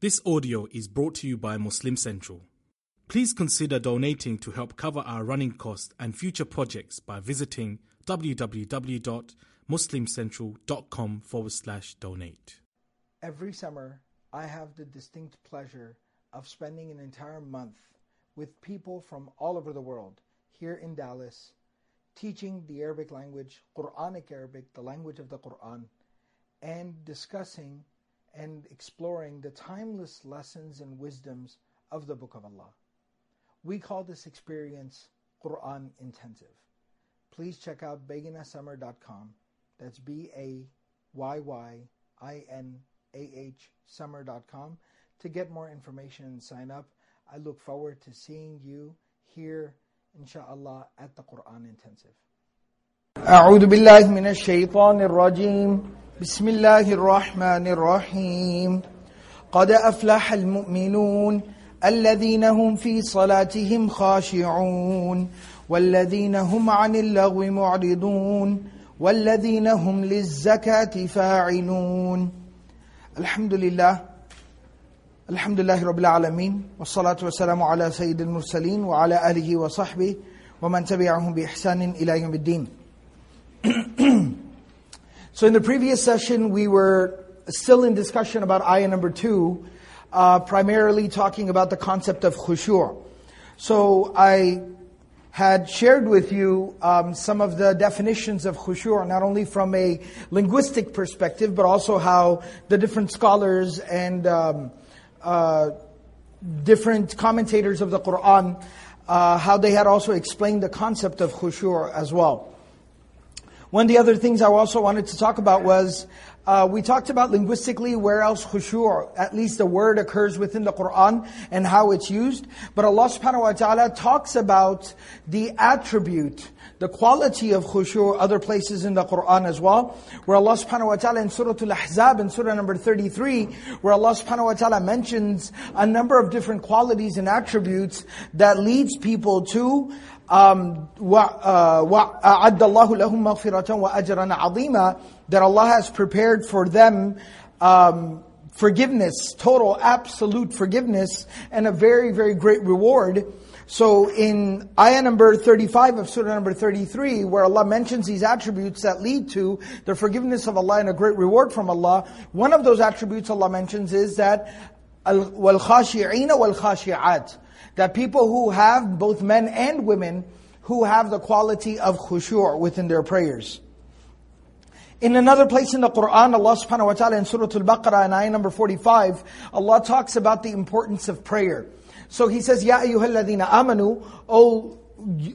This audio is brought to you by Muslim Central. Please consider donating to help cover our running costs and future projects by visiting www.muslimcentral.com forward slash donate. Every summer, I have the distinct pleasure of spending an entire month with people from all over the world here in Dallas, teaching the Arabic language, Quranic Arabic, the language of the Quran, and discussing and exploring the timeless lessons and wisdoms of the Book of Allah. We call this experience Quran Intensive. Please check out bayyinahsummer.com. That's B A Y Y I N A H summer.com to get more information and sign up. I look forward to seeing you here, inshallah, at the Quran Intensive. أعوذ بالله من الشيطان الرجيم بسم الله الرحمن الرحيم قد أفلح المؤمنون الذين هم في صلاتهم خاشعون والذين هم عن اللغو معرضون والذين هم للزكاة فاعلون الحمد لله الحمد لله رب العالمين والصلاة والسلام على سيد المرسلين وعلى آله وصحبه ومن تبعهم بإحسان إلى يوم الدين So in the previous session, we were still in discussion about ayah number two, uh, primarily talking about the concept of khushu'. So I had shared with you um, some of the definitions of khushu', not only from a linguistic perspective, but also how the different scholars and um, uh, different commentators of the Quran, uh, how they had also explained the concept of khushu' as well. One of the other things I also wanted to talk about was uh, we talked about linguistically where else khushu', at least the word occurs within the Quran and how it's used. But Allah subhanahu wa ta'ala talks about the attribute, the quality of khushu' other places in the Quran as well. Where Allah subhanahu wa ta'ala in Surah Al-Ahzab, in Surah number 33, where Allah subhanahu wa ta'ala mentions a number of different qualities and attributes that leads people to um, وَأَعَدَّ اللَّهُ لَهُمْ مَغْفِرَةً وَأَجْرًا عَظِيمًا That Allah has prepared for them um, forgiveness, total, absolute forgiveness, and a very, very great reward. So in ayah number 35 of surah number 33, where Allah mentions these attributes that lead to the forgiveness of Allah and a great reward from Allah, one of those attributes Allah mentions is that وَالْخَاشِعِينَ وَالْخَاشِعَاتِ that people who have, both men and women, who have the quality of khushu' within their prayers. In another place in the Quran, Allah subhanahu wa ta'ala in Surah Al-Baqarah in ayah number 45, Allah talks about the importance of prayer. So He says, Ya ayyuhalladhina amanu, O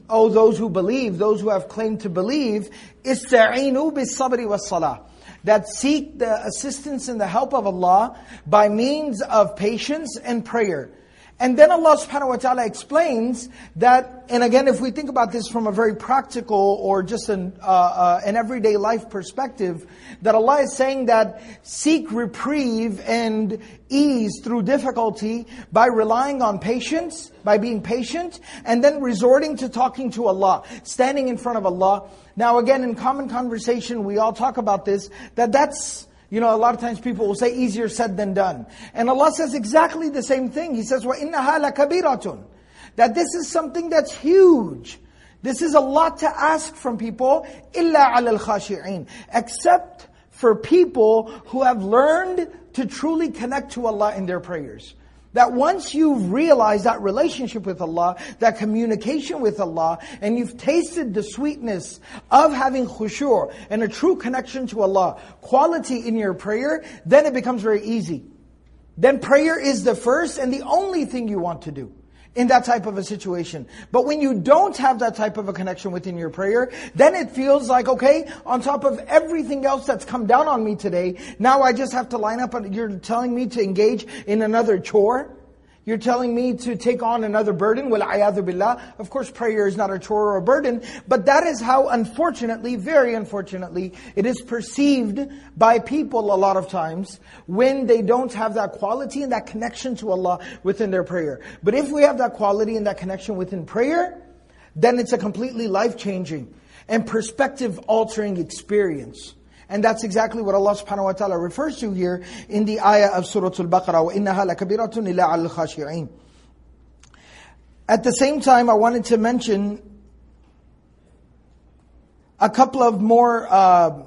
O those who believe, those who have claimed to believe, ista'inu bis sabri was salah. That seek the assistance and the help of Allah by means of patience and prayer. And then Allah subhanahu wa ta'ala explains that, and again, if we think about this from a very practical or just an, uh, uh, an everyday life perspective, that Allah is saying that seek reprieve and ease through difficulty by relying on patience, by being patient, and then resorting to talking to Allah, standing in front of Allah. Now again, in common conversation, we all talk about this, that that's you know, a lot of times people will say easier said than done. And Allah says exactly the same thing. He says, وَإِنَّهَا لَكَبِيرَةٌ That this is something that's huge. This is a lot to ask from people, إِلَّا عَلَى الْخَاشِعِينَ Except for people who have learned to truly connect to Allah in their prayers. That once you've realized that relationship with Allah, that communication with Allah, and you've tasted the sweetness of having khushu' and a true connection to Allah, quality in your prayer, then it becomes very easy. Then prayer is the first and the only thing you want to do in that type of a situation. But when you don't have that type of a connection within your prayer, then it feels like, okay, on top of everything else that's come down on me today, now I just have to line up and you're telling me to engage in another chore? You're telling me to take on another burden? Well, ayadu billah. Of course, prayer is not a chore or a burden, but that is how, unfortunately, very unfortunately, it is perceived by people a lot of times when they don't have that quality and that connection to Allah within their prayer. But if we have that quality and that connection within prayer, then it's a completely life-changing and perspective-altering experience. And that's exactly what Allah subhanahu wa ta'ala refers to here in the ayah of Surah Al-Baqarah, وَإِنَّهَا لَكَبِيرَةٌ إِلَّا عَلَى الْخَاشِعِينَ At the same time, I wanted to mention a couple of more uh,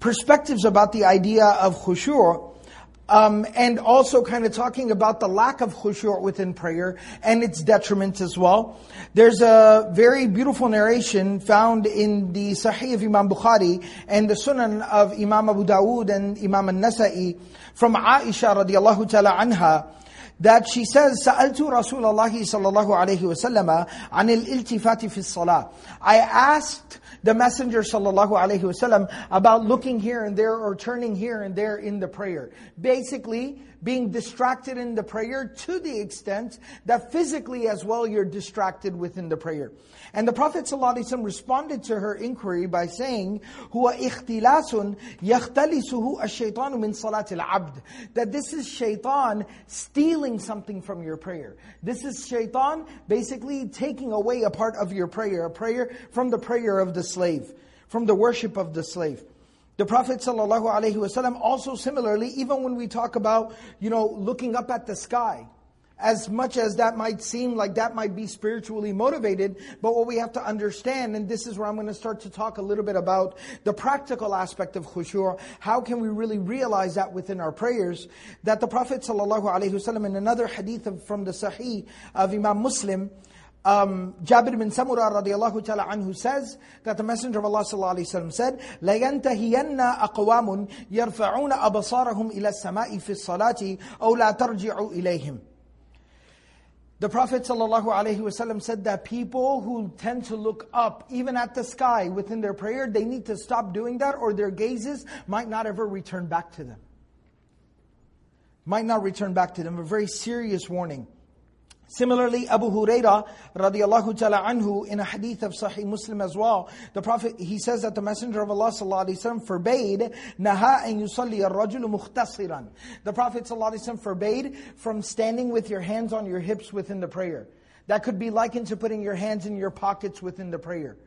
perspectives about the idea of khushu' Um, and also kind of talking about the lack of khushu' within prayer and its detriment as well. There's a very beautiful narration found in the Sahih of Imam Bukhari and the Sunan of Imam Abu Dawood and Imam al-Nasa'i from Aisha radiallahu ta'ala anha that she says, سألت رسول الله صلى الله عليه وسلم عن الالتفات في الصلاة. I asked the Messenger sallallahu alaihi wasallam about looking here and there or turning here and there in the prayer. Basically, being distracted in the prayer to the extent that physically as well you're distracted within the prayer. And the Prophet ﷺ responded to her inquiry by saying, هو اختلاس يختلسه الشيطان من صلاة العبد. That this is shaitan stealing something from your prayer. This is shaitan basically taking away a part of your prayer, a prayer from the prayer of the slave, from the worship of the slave. The Prophet ﷺ also similarly, even when we talk about, you know, looking up at the sky, as much as that might seem like that might be spiritually motivated, but what we have to understand, and this is where I'm going to start to talk a little bit about the practical aspect of khushu', how can we really realize that within our prayers, that the Prophet ﷺ in another hadith from the Sahih of Imam Muslim, um, Jabir bin Samura radiallahu ta'ala anhu says that the Messenger of Allah sallallahu alayhi wa said, لَيَنْتَهِيَنَّ أَقْوَامٌ يَرْفَعُونَ أَبَصَارَهُمْ إِلَى السَّمَاءِ فِي الصَّلَاةِ أَوْ لَا تَرْجِعُوا إِلَيْهِمْ the Prophet ﷺ said that people who tend to look up, even at the sky within their prayer, they need to stop doing that or their gazes might not ever return back to them. Might not return back to them. A very serious warning. Similarly, Abu Huraira radiallahu ta'ala anhu in a hadith of Sahih Muslim as well, the Prophet, he says that the Messenger of Allah sallallahu alayhi wa forbade, naha an yusalli ar-rajulu. The Prophet sallallahu alayhi wa forbade from standing with your hands on your hips within the prayer. That could be likened to putting your hands in your pockets within the prayer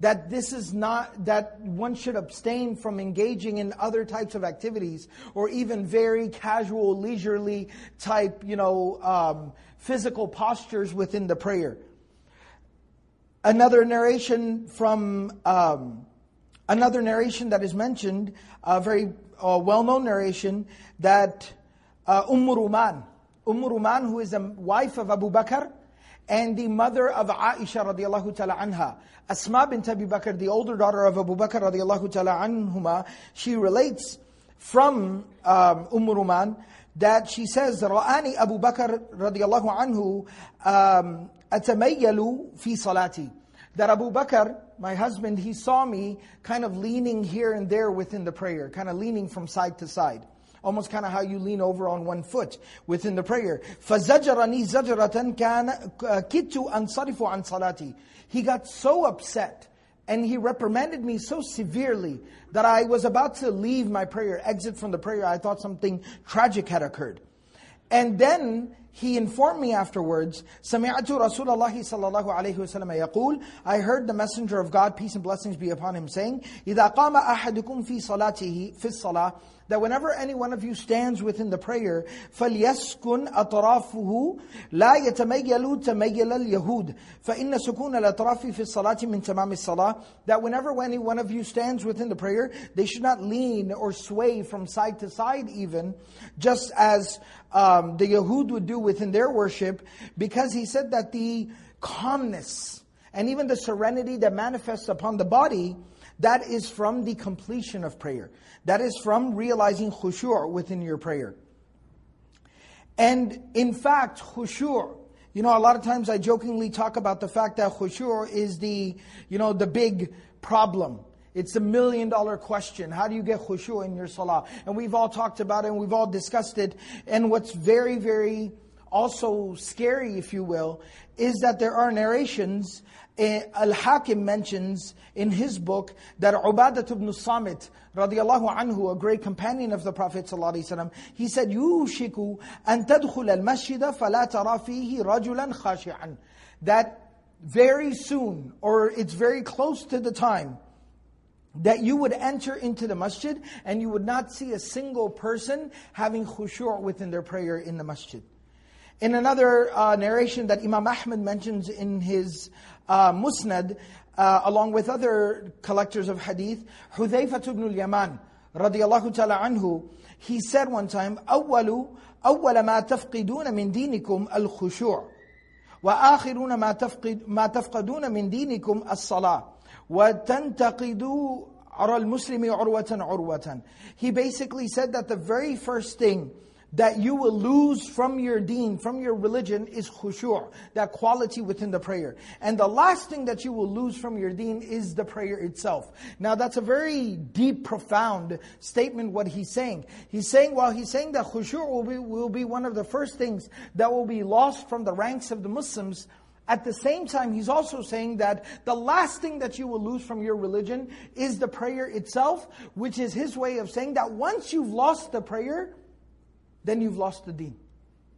that this is not, that one should abstain from engaging in other types of activities or even very casual, leisurely type, you know, um, physical postures within the prayer. Another narration from, um, another narration that is mentioned, a very uh, well-known narration that uh, Umm Ruman, Umm Ruman who is the wife of Abu Bakr, and the mother of Aisha radiallahu ta'ala anha. Asma bint Abi Bakr, the older daughter of Abu Bakr radiallahu ta'ala anhuma, she relates from um, Umm Ruman that she says, رآني Abu Bakr radiallahu anhu um, أتميل في صلاتي. That Abu Bakr, my husband, he saw me kind of leaning here and there within the prayer, kind of leaning from side to side almost kind of how you lean over on one foot within the prayer. فَزَجَرَنِي زَجْرَةً كَانَ كِدْتُ أَنصَرِفُ عَنْ صَلَاتِي He got so upset and he reprimanded me so severely that I was about to leave my prayer, exit from the prayer. I thought something tragic had occurred. And then he informed me afterwards, سمعت رسول الله صلى الله عليه وسلم يقول, I heard the messenger of God, peace and blessings be upon him, saying, إذا قام أحدكم في صلاته في الصلاة that whenever any one of you stands within the prayer, فَلْيَسْكُنْ أَطْرَافُهُ لَا يَتَمَيَّلُ تَمَيَّلَ الْيَهُودِ فَإِنَّ سُكُونَ الْأَطْرَافِ فِي الصَّلَاةِ مِنْ تَمَامِ الصَّلَاةِ That whenever any one of you stands within the prayer, they should not lean or sway from side to side even, just as um, the Yahud would do within their worship, because he said that the calmness and even the serenity that manifests upon the body, that is from the completion of prayer. That is from realizing khushu' within your prayer. And in fact, khushu', you know, a lot of times I jokingly talk about the fact that khushu' is the, you know, the big problem. It's a million dollar question. How do you get khushu' in your salah? And we've all talked about it and we've all discussed it. And what's very, very also scary, if you will, is that there are narrations Eh, Al-Hakim mentions in his book that Ubadat ibn Samit, radiallahu anhu, a great companion of the Prophet ﷺ, he said, يُوشِكُ أَن تَدْخُلَ الْمَسْجِدَ فَلَا تَرَى فِيهِ رَجُلًا خَاشِعًا That very soon, or it's very close to the time, that you would enter into the masjid and you would not see a single person having khushu' within their prayer in the masjid. In another uh, narration that Imam Ahmad mentions in his uh, Musnad, uh, along with other collectors of hadith, Hudhayfah ibn al-Yaman, radiyallahu ta'ala anhu, he said one time, أول أول ما تفقدون من دينكم الخشوع وآخرون ما تفقد ما تفقدون من دينكم الصلاة وتنتقدوا على المسلم عروة عروة. He basically said that the very first thing that you will lose from your deen, from your religion, is khushu', that quality within the prayer. And the last thing that you will lose from your deen is the prayer itself. Now that's a very deep, profound statement what he's saying. He's saying, while he's saying that khushu' will be, will be one of the first things that will be lost from the ranks of the Muslims, at the same time, he's also saying that the last thing that you will lose from your religion is the prayer itself, which is his way of saying that once you've lost the prayer, then you've lost the deen.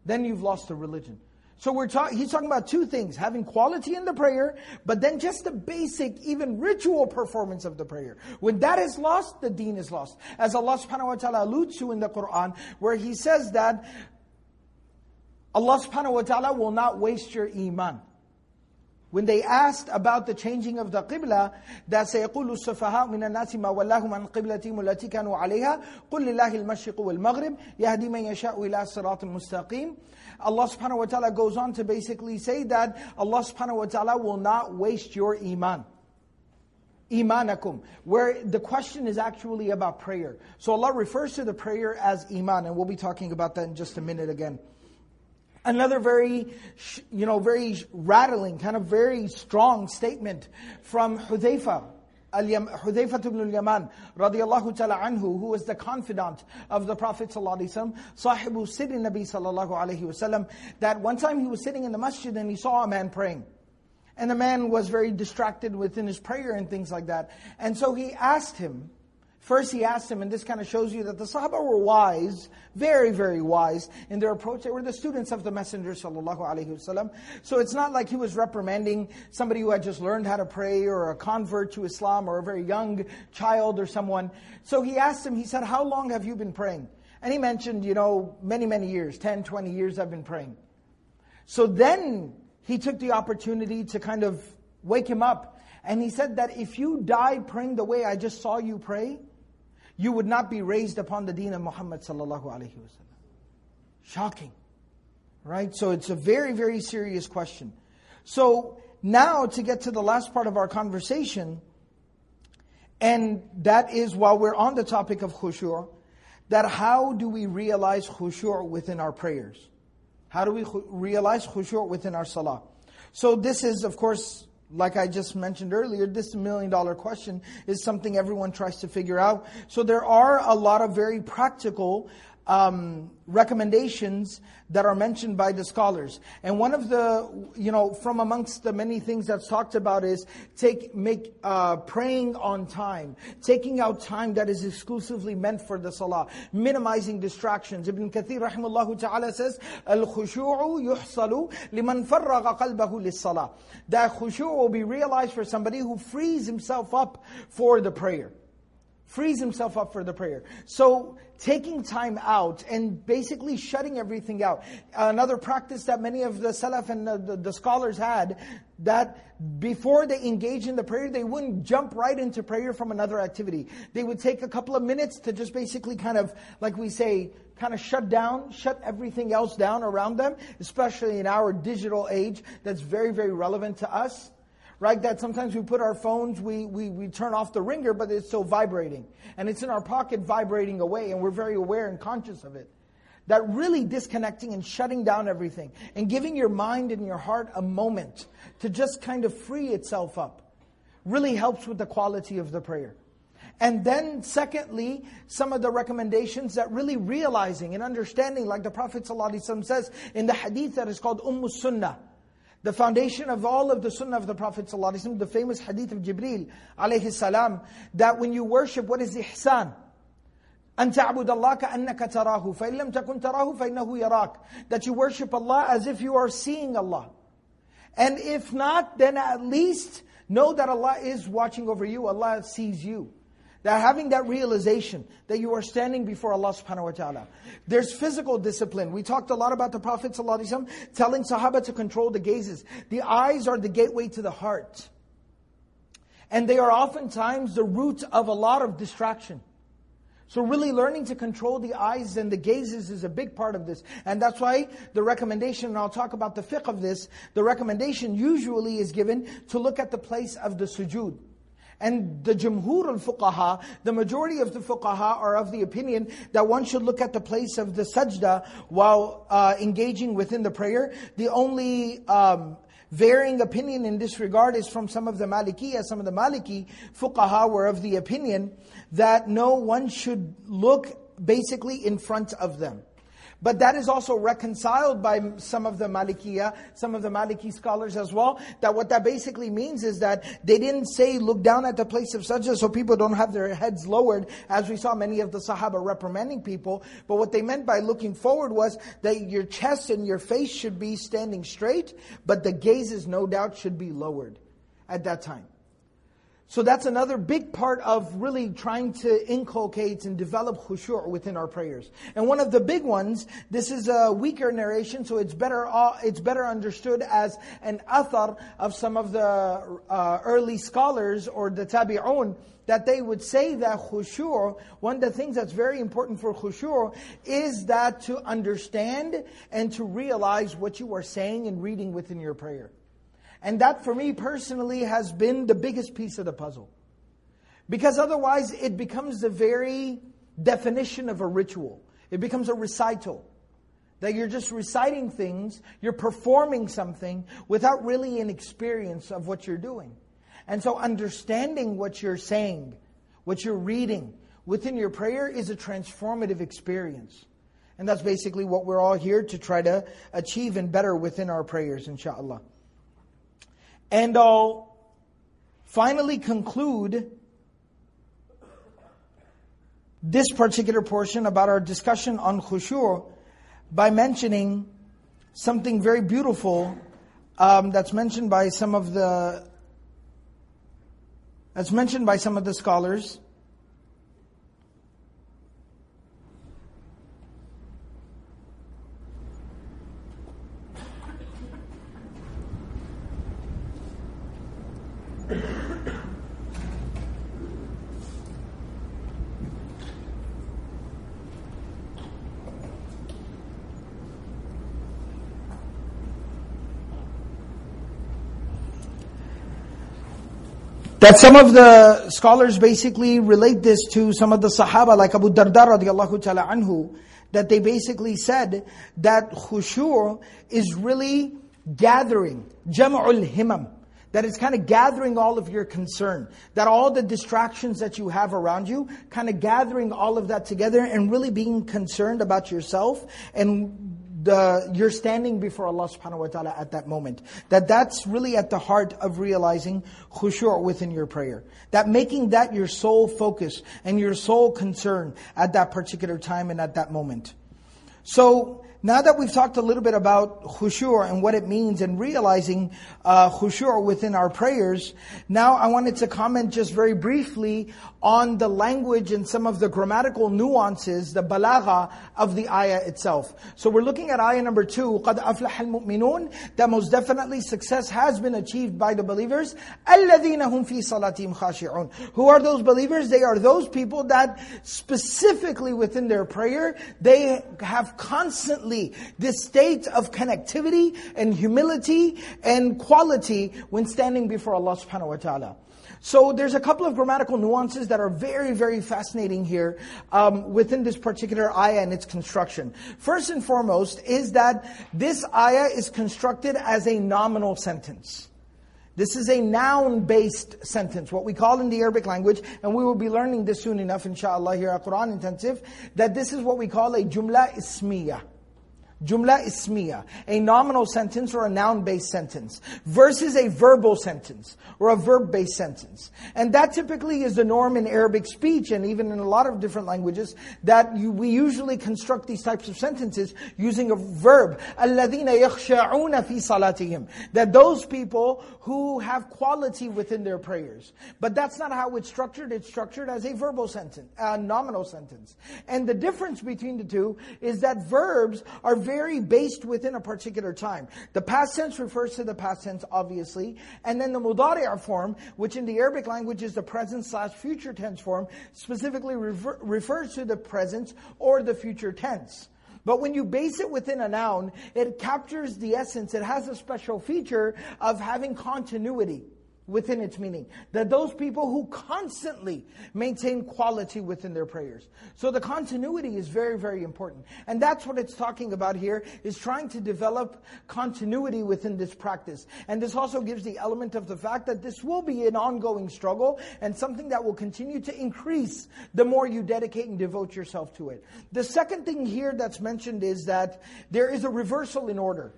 Then you've lost the religion. So we're talking, he's talking about two things, having quality in the prayer, but then just the basic, even ritual performance of the prayer. When that is lost, the deen is lost. As Allah subhanahu wa ta'ala alludes to in the Quran, where He says that Allah subhanahu wa ta'ala will not waste your iman. When they asked about the changing of the qibla, that سيقول السفهاء من الناس ما ولاهم عن قبلتهم التي كانوا عليها قل لله المشرق والمغرب يهدي من يشاء إلى صراط مستقيم Allah subhanahu wa ta'ala goes on to basically say that Allah subhanahu wa ta'ala will not waste your iman. Imanakum, where the question is actually about prayer. So Allah refers to the prayer as iman, and we'll be talking about that in just a minute again. Another very, you know, very rattling, kind of very strong statement from Hudhayfa, Hudhayfa ibn al-Yaman, radiallahu ta'ala anhu, who was the confidant of the Prophet sallallahu sahibu sirri Nabi sallallahu alaihi wasallam, that one time he was sitting in the masjid and he saw a man praying. And the man was very distracted within his prayer and things like that. And so he asked him, First, he asked him, and this kind of shows you that the Sahaba were wise, very, very wise in their approach. They were the students of the Messenger, sallallahu alaihi wasallam. So it's not like he was reprimanding somebody who had just learned how to pray, or a convert to Islam, or a very young child, or someone. So he asked him, he said, How long have you been praying? And he mentioned, you know, many, many years, 10, 20 years I've been praying. So then he took the opportunity to kind of wake him up. And he said that if you die praying the way I just saw you pray, you would not be raised upon the deen of Muhammad sallallahu alaihi wasallam. Shocking. Right? So it's a very, very serious question. So now to get to the last part of our conversation, and that is while we're on the topic of khushu', that how do we realize khushu' within our prayers? How do we realize khushu' within our salah? So this is, of course, like I just mentioned earlier, this million dollar question is something everyone tries to figure out. So there are a lot of very practical um, recommendations that are mentioned by the scholars. And one of the, you know, from amongst the many things that's talked about is take, make, uh, praying on time, taking out time that is exclusively meant for the salah, minimizing distractions. Ibn Kathir rahimahullah ta'ala says, Al-khushu'u yuhsalu liman farraga qalbahu lis-salah. That khushu' will be realized for somebody who frees himself up for the prayer frees himself up for the prayer. So taking time out and basically shutting everything out. Another practice that many of the Salaf and the, the, the, scholars had, that before they engage in the prayer, they wouldn't jump right into prayer from another activity. They would take a couple of minutes to just basically kind of, like we say, kind of shut down, shut everything else down around them, especially in our digital age that's very, very relevant to us right? That sometimes we put our phones, we, we, we turn off the ringer, but it's still vibrating. And it's in our pocket vibrating away, and we're very aware and conscious of it. That really disconnecting and shutting down everything and giving your mind and your heart a moment to just kind of free itself up really helps with the quality of the prayer. And then, secondly, some of the recommendations that really realizing and understanding, like the Prophet ﷺ says in the hadith that is called Umm Sunnah, the foundation of all of the sunnah of the Prophet ﷺ, the famous hadith of Jibreel alayhi salam, that when you worship, what is ihsan? أن تعبد الله كأنك تراه فإن لم تكن تراه فإنه يراك That you worship Allah as if you are seeing Allah. And if not, then at least know that Allah is watching over you, Allah sees you. That having that realization that you are standing before Allah subhanahu wa ta'ala. There's physical discipline. We talked a lot about the Prophet ﷺ telling Sahaba to control the gazes. The eyes are the gateway to the heart. And they are oftentimes the root of a lot of distraction. So really learning to control the eyes and the gazes is a big part of this. And that's why the recommendation, and I'll talk about the fiqh of this, the recommendation usually is given to look at the place of the sujood. And the Jumhur al-Fuqaha, the majority of the Fuqaha are of the opinion that one should look at the place of the sajda while uh, engaging within the prayer. The only um, varying opinion in this regard is from some of the Malikiya. Some of the Maliki Fuqaha were of the opinion that no one should look basically in front of them. But that is also reconciled by some of the Malikiya, some of the Maliki scholars as well, that what that basically means is that they didn't say look down at the place of sajda so people don't have their heads lowered, as we saw many of the Sahaba reprimanding people. But what they meant by looking forward was that your chest and your face should be standing straight, but the gazes no doubt should be lowered at that time. So that's another big part of really trying to inculcate and develop khushu' within our prayers. And one of the big ones, this is a weaker narration, so it's better it's better understood as an athar of some of the uh, early scholars or the tabi'un, that they would say that khushu', one of the things that's very important for khushu' is that to understand and to realize what you are saying and reading within your prayer. And that for me personally has been the biggest piece of the puzzle. Because otherwise it becomes the very definition of a ritual. It becomes a recital. That you're just reciting things, you're performing something without really an experience of what you're doing. And so understanding what you're saying, what you're reading within your prayer is a transformative experience. And that's basically what we're all here to try to achieve and better within our prayers, inshallah. And I'll finally conclude this particular portion about our discussion on khushu' by mentioning something very beautiful um, that's mentioned by some of the that's mentioned by some of the scholars. That some of the scholars basically relate this to some of the Sahaba, like Abu Darda radiallahu ta'ala anhu, that they basically said that khushu' is really gathering, jam'ul himam. That it's kind of gathering all of your concern. That all the distractions that you have around you, kind of gathering all of that together and really being concerned about yourself and the, you're standing before Allah subhanahu wa ta'ala at that moment. That that's really at the heart of realizing khushu' within your prayer. That making that your sole focus and your sole concern at that particular time and at that moment. So, now that we've talked a little bit about khushu' and what it means and realizing uh, khushu' within our prayers, now I wanted to comment just very briefly on the language and some of the grammatical nuances, the balagha of the ayah itself. So we're looking at ayah number two, قَدْ أَفْلَحَ الْمُؤْمِنُونَ That most definitely success has been achieved by the believers. الَّذِينَ هُمْ فِي صَلَاتِهِمْ خَاشِعُونَ Who are those believers? They are those people that specifically within their prayer, they have constantly this state of connectivity and humility and quality when standing before Allah subhanahu wa ta'ala. So there's a couple of grammatical nuances that are very, very fascinating here um, within this particular ayah and its construction. First and foremost is that this ayah is constructed as a nominal sentence. This is a noun-based sentence, what we call in the Arabic language, and we will be learning this soon enough, inshallah, here at Quran Intensive, that this is what we call a jumla ismiya. Jumla ismiya, a nominal sentence or a noun-based sentence, versus a verbal sentence or a verb-based sentence. And that typically is the norm in Arabic speech and even in a lot of different languages that you, we usually construct these types of sentences using a verb. الَّذِينَ يَخْشَعُونَ فِي صَلَاتِهِمْ That those people who have quality within their prayers. But that's not how it's structured. It's structured as a verbal sentence, a nominal sentence. And the difference between the two is that verbs are very based within a particular time. The past tense refers to the past tense, obviously, and then the mudari' form, which in the Arabic language is the present slash future tense form, specifically refer, refers to the present or the future tense. But when you base it within a noun, it captures the essence. It has a special feature of having continuity within its meaning. That those people who constantly maintain quality within their prayers. So the continuity is very, very important. And that's what it's talking about here, is trying to develop continuity within this practice. And this also gives the element of the fact that this will be an ongoing struggle and something that will continue to increase the more you dedicate and devote yourself to it. The second thing here that's mentioned is that there is a reversal in order.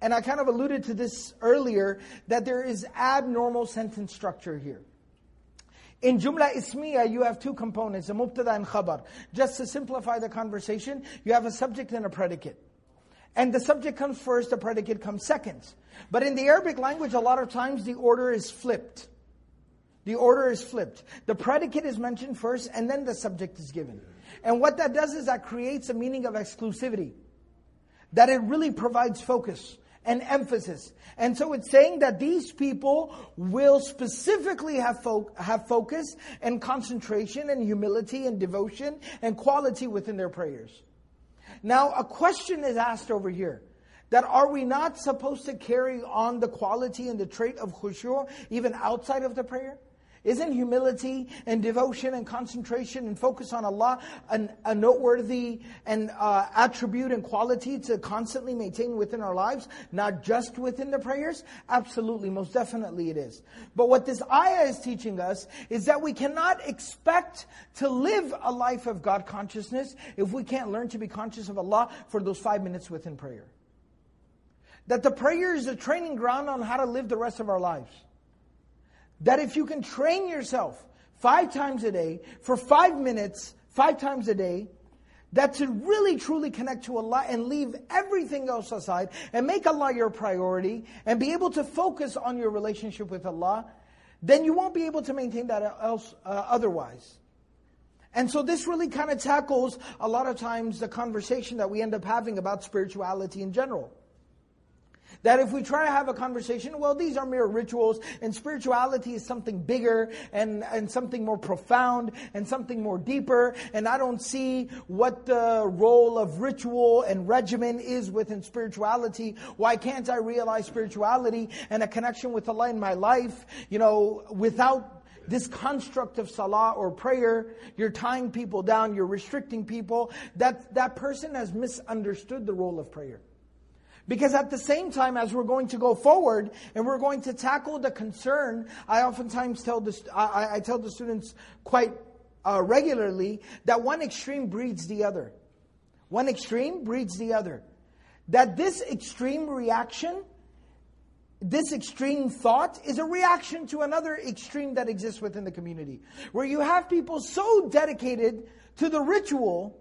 And I kind of alluded to this earlier, that there is abnormal sentence structure here. In Jumla Ismiya, you have two components, a mubtada and khabar. Just to simplify the conversation, you have a subject and a predicate. And the subject comes first, the predicate comes second. But in the Arabic language, a lot of times the order is flipped. The order is flipped. The predicate is mentioned first, and then the subject is given. And what that does is that creates a meaning of exclusivity. That it really provides focus and emphasis. And so it's saying that these people will specifically have, fo- have focus and concentration and humility and devotion and quality within their prayers. Now, a question is asked over here that are we not supposed to carry on the quality and the trait of khushu' even outside of the prayer? Isn't humility and devotion and concentration and focus on Allah an, a noteworthy and uh, attribute and quality to constantly maintain within our lives, not just within the prayers? Absolutely, most definitely it is. But what this ayah is teaching us is that we cannot expect to live a life of God consciousness if we can't learn to be conscious of Allah for those five minutes within prayer. That the prayer is a training ground on how to live the rest of our lives. That if you can train yourself five times a day, for five minutes, five times a day, that to really truly connect to Allah and leave everything else aside and make Allah your priority and be able to focus on your relationship with Allah, then you won't be able to maintain that else uh, otherwise. And so this really kind of tackles a lot of times the conversation that we end up having about spirituality in general. That if we try to have a conversation, well, these are mere rituals, and spirituality is something bigger and, and something more profound and something more deeper, and I don't see what the role of ritual and regimen is within spirituality. Why can't I realize spirituality and a connection with Allah in my life, you know, without this construct of salah or prayer, you're tying people down, you're restricting people, that, that person has misunderstood the role of prayer. Because at the same time, as we're going to go forward and we're going to tackle the concern, I oftentimes tell the, I, I tell the students quite uh, regularly that one extreme breeds the other. One extreme breeds the other. That this extreme reaction, this extreme thought is a reaction to another extreme that exists within the community. Where you have people so dedicated to the ritual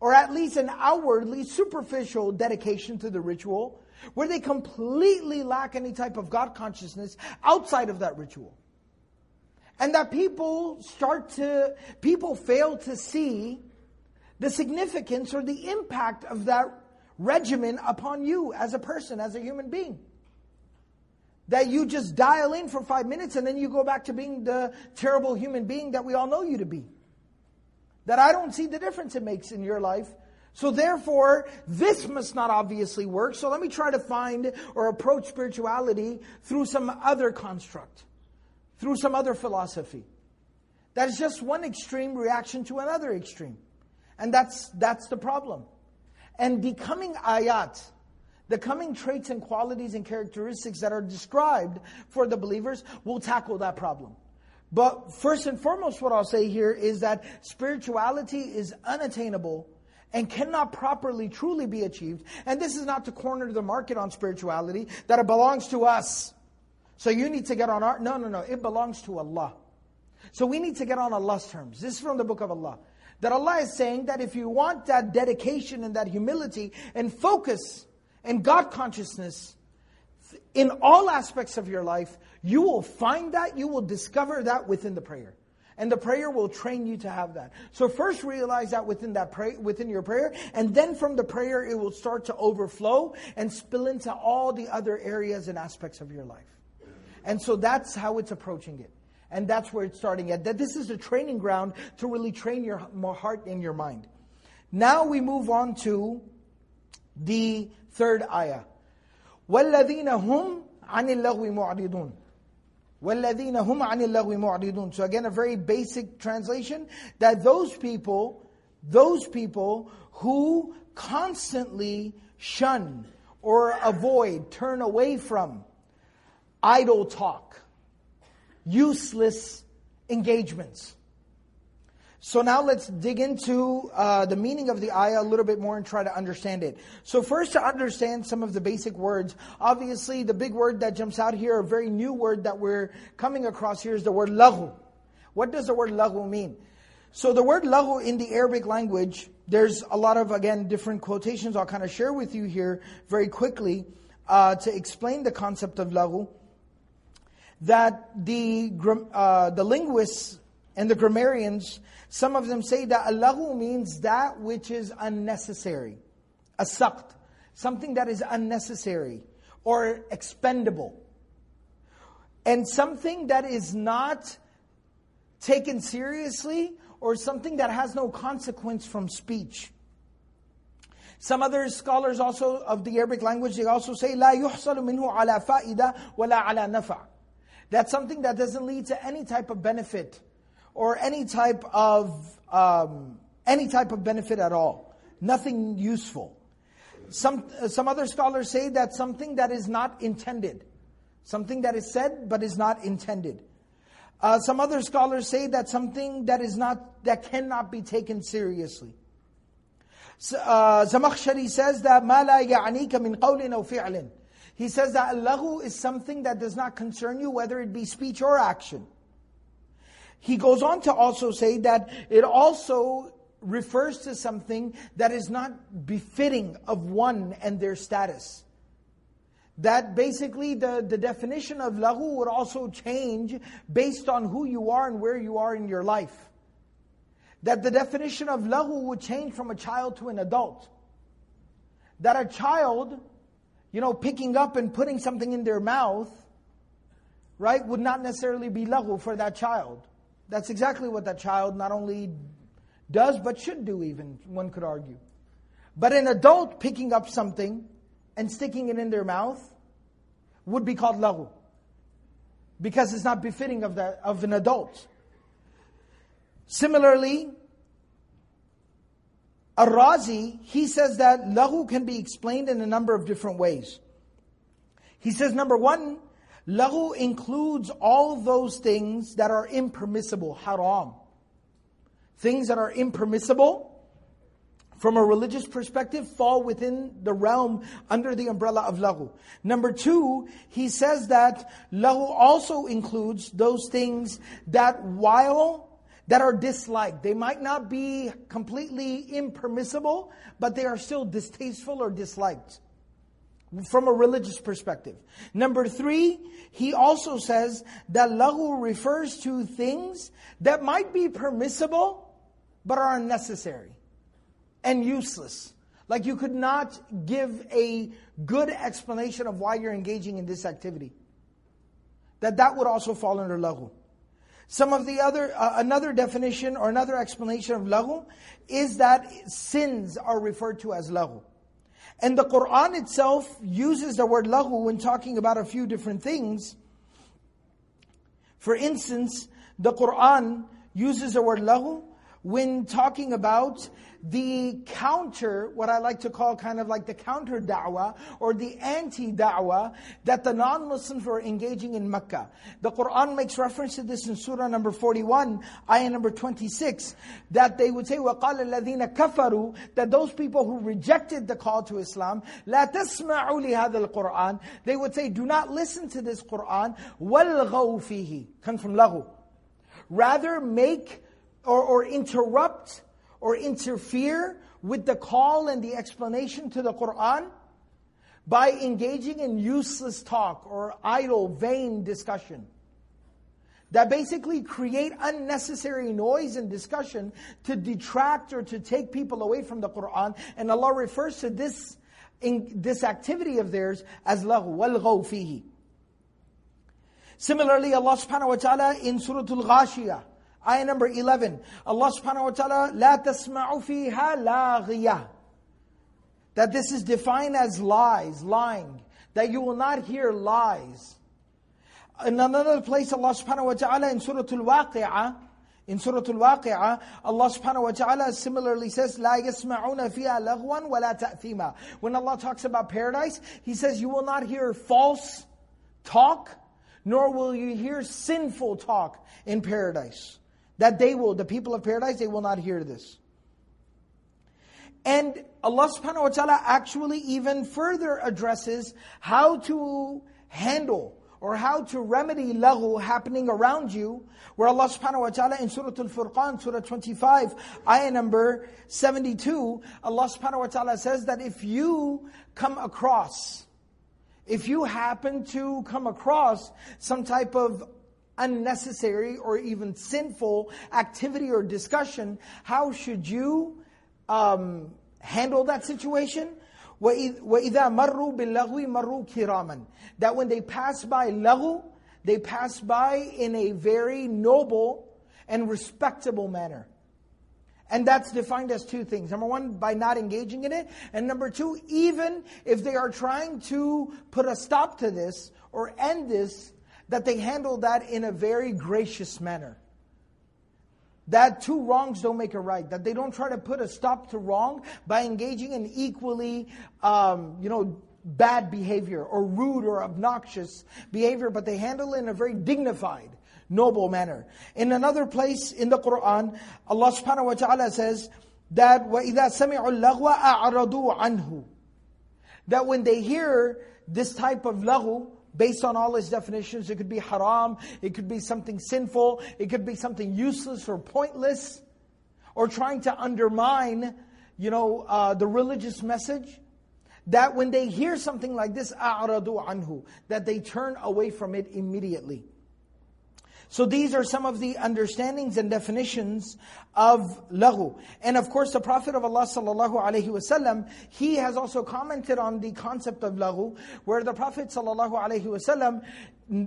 or at least an outwardly superficial dedication to the ritual, where they completely lack any type of God consciousness outside of that ritual. And that people start to, people fail to see the significance or the impact of that regimen upon you as a person, as a human being. That you just dial in for five minutes and then you go back to being the terrible human being that we all know you to be that I don't see the difference it makes in your life. So therefore, this must not obviously work. So let me try to find or approach spirituality through some other construct, through some other philosophy. That is just one extreme reaction to another extreme. And that's, that's the problem. And the coming ayat, the coming traits and qualities and characteristics that are described for the believers will tackle that problem. But first and foremost, what I'll say here is that spirituality is unattainable and cannot properly, truly be achieved. And this is not to corner the market on spirituality, that it belongs to us. So you need to get on our, no, no, no, it belongs to Allah. So we need to get on Allah's terms. This is from the book of Allah. That Allah is saying that if you want that dedication and that humility and focus and God consciousness in all aspects of your life, you will find that, you will discover that within the prayer. And the prayer will train you to have that. So first realize that within that pray, within your prayer, and then from the prayer it will start to overflow and spill into all the other areas and aspects of your life. And so that's how it's approaching it. And that's where it's starting at. That this is a training ground to really train your heart and your mind. Now we move on to the third ayah. وَالَّذِينَ هُمْ عَنِ اللَّغْوِ مُعْرِضُونَ وَالَّذِينَ هُمْ عَنِ اللَّغْوِ مُعْرِضُونَ So again, a very basic translation, that those people, those people who constantly shun or avoid, turn away from idle talk, useless engagements. So now let's dig into uh, the meaning of the ayah a little bit more and try to understand it. So first to understand some of the basic words, obviously the big word that jumps out here, a very new word that we're coming across here is the word laghw. What does the word laghw mean? So the word laghw in the Arabic language, there's a lot of, again, different quotations I'll kind of share with you here very quickly uh, to explain the concept of laghw. That the, uh, the linguists and the grammarians, some of them say that al-laghw means that which is unnecessary. Asakt, something that is unnecessary or expendable. And something that is not taken seriously or something that has no consequence from speech. Some other scholars also of the Arabic language, they also say, لا يحصل منه على فائدة ولا على نفع. That's something that doesn't lead to any type of benefit or any type of um, any type of benefit at all. Nothing useful. Some some other scholars say that something that is not intended, something that is said but is not intended. Uh, some other scholars say that something that is not that cannot be taken seriously. So, uh, Zamakhshari says that ما لا يعنيك من قول أو فعل. He says that al-laghw is something that does not concern you, whether it be speech or action. He goes on to also say that it also refers to something that is not befitting of one and their status. That basically the, the definition of laghw would also change based on who you are and where you are in your life. That the definition of laghw would change from a child to an adult. That a child, you know, picking up and putting something in their mouth, right, would not necessarily be laghw for that child. That's exactly what that child not only does, but should do even, one could argue. But an adult picking up something and sticking it in their mouth would be called laghw. Because it's not befitting of, that, of an adult. Similarly, Ar-Razi, he says that laghw can be explained in a number of different ways. He says, number one, Laghw includes all those things that are impermissible, haram. Things that are impermissible from a religious perspective fall within the realm under the umbrella of laghw. Number two, he says that laghw also includes those things that while that are disliked, they might not be completely impermissible, but they are still distasteful or disliked from a religious perspective. Number three, he also says that laghw refers to things that might be permissible, but are unnecessary and useless. Like you could not give a good explanation of why you're engaging in this activity. That that would also fall under laghw. Some of the other, uh, another definition or another explanation of laghw is that sins are referred to as laghw. And the Quran itself uses the word laghw when talking about a few different things. For instance, the Quran uses the word laghw when talking about the counter, what I like to call kind of like the counter da'wah or the anti-da'wah that the non-Muslims were engaging in Mecca. The Quran makes reference to this in Surah number 41, ayah number 26, that they would say, وَقَالَ الَّذِينَ كَفَرُوا That those people who rejected the call to Islam, لَا تَسْمَعُوا لِهَذَا الْقُرْآنِ They would say, do not listen to this Quran, وَالْغَوْ فِيهِ Comes from lahu. Rather make or, or interrupt or interfere with the call and the explanation to the Quran by engaging in useless talk or idle, vain discussion that basically create unnecessary noise and discussion to detract or to take people away from the Quran. And Allah refers to this, in, this activity of theirs as laghw, wal fihi. Similarly, Allah subhanahu wa ta'ala in Surah Al-Ghashiyah, Ayah number 11. Allah subhanahu wa ta'ala, لا تسمعوا فيها لاغية. That this is defined as lies, lying. That you will not hear lies. In another place, Allah subhanahu wa ta'ala in Surah Al-Waqi'ah, in Surah Al-Waqi'ah, Allah subhanahu wa ta'ala similarly says, لا يسمعون فيها لغوا ولا تأثيما. When Allah talks about paradise, He says, you will not hear false talk, nor will you hear sinful talk in paradise. That they will, the people of paradise, they will not hear this. And Allah subhanahu wa ta'ala actually even further addresses how to handle or how to remedy laghw happening around you, where Allah subhanahu wa ta'ala in Surah Al-Furqan, Surah 25, ayah number 72, Allah subhanahu wa ta'ala says that if you come across, if you happen to come across some type of unnecessary or even sinful activity or discussion, how should you um, handle that situation? وَإِذَا مَرُّوا بِاللَّغْوِ مَرُّوا كِرَامًا That when they pass by lahu, they pass by in a very noble and respectable manner. And that's defined as two things. Number one, by not engaging in it. And number two, even if they are trying to put a stop to this or end this, that they handle that in a very gracious manner. That two wrongs don't make a right. That they don't try to put a stop to wrong by engaging in equally, um, you know, bad behavior or rude or obnoxious behavior, but they handle it in a very dignified, noble manner. In another place in the Quran, Allah subhanahu wa ta'ala says that وَإِذَا سَمِعُوا اللَّغْوَ أَعْرَضُوا عَنْهُ That when they hear this type of laghw, based on all its definitions. It could be haram, it could be something sinful, it could be something useless or pointless, or trying to undermine, you know, uh, the religious message. That when they hear something like this, أَعْرَضُوا anhu, That they turn away from it immediately. So these are some of the understandings and definitions of laghw. And of course, the Prophet of Allah sallallahu alaihi wasallam, he has also commented on the concept of laghw, where the Prophet sallallahu alaihi wasallam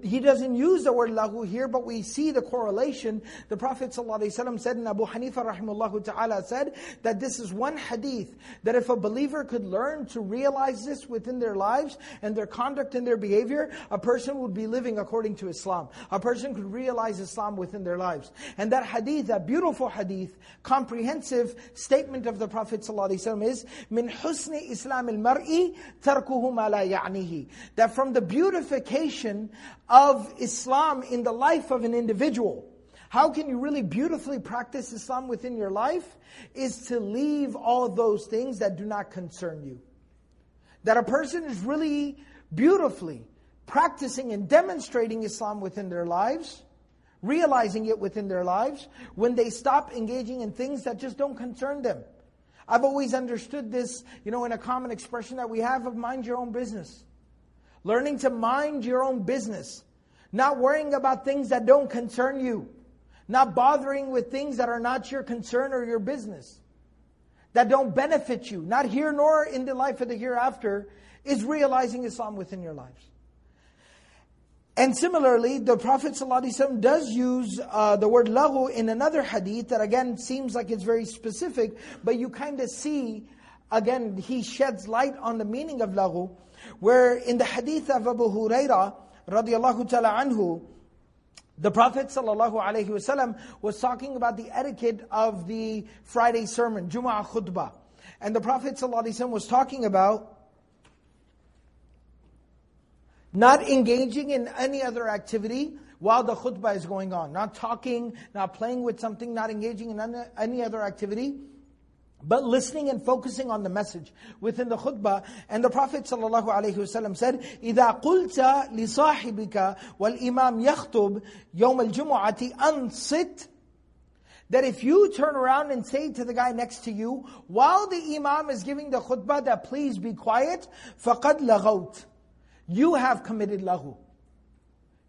he doesn't use the word laghw here, but we see the correlation. The Prophet ﷺ said, and Abu Hanifa rahimahullah ta'ala said, that this is one hadith, that if a believer could learn to realize this within their lives and their conduct and their behavior, a person would be living according to Islam. A person could realize Islam within their lives. And that hadith, that beautiful hadith, comprehensive statement of the Prophet ﷺ is, min husni islam al-mar'i tarkuhu ma. That from the beautification of Islam in the life of an individual. How can you really beautifully practice Islam within your life? Is to leave all those things that do not concern you. That a person is really beautifully practicing and demonstrating Islam within their lives, realizing it within their lives, when they stop engaging in things that just don't concern them. I've always understood this, you know, in a common expression that we have of mind your own business. Learning to mind your own business. Not worrying about things that don't concern you. Not bothering with things that are not your concern or your business. That don't benefit you. Not here nor in the life of the hereafter. Is realizing Islam within your lives. And similarly, the Prophet ﷺ does use uh, the word laghw in another hadith that again seems like it's very specific, but you kind of see, again, he sheds light on the meaning of laghw. Where in the hadith of Abu Huraira, radiallahu ta'ala anhu, The Prophet ﷺ was talking about the etiquette of the Friday sermon, Jum'ah khutbah. And the Prophet ﷺ was talking about not engaging in any other activity while the khutbah is going on. Not talking, not playing with something, not engaging in any other activity but listening and focusing on the message within the khutbah. And the Prophet ﷺ said, إِذَا قُلْتَ لِصَاحِبِكَ وَالْإِمَامْ يَخْطُبْ يَوْمَ الْجُمُعَةِ أَنْصِتْ that if you turn around and say to the guy next to you, while the imam is giving the khutbah, that please be quiet, فَقَدْ لَغَوْتْ You have committed laghw.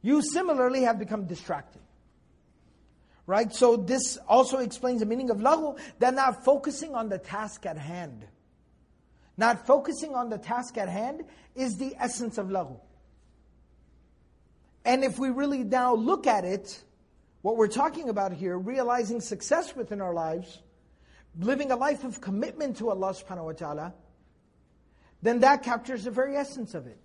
You similarly have become distracted. Right? So this also explains the meaning of laghw. They're not focusing on the task at hand. Not focusing on the task at hand is the essence of laghw. And if we really now look at it, what we're talking about here, realizing success within our lives, living a life of commitment to Allah subhanahu wa ta'ala, then that captures the very essence of it.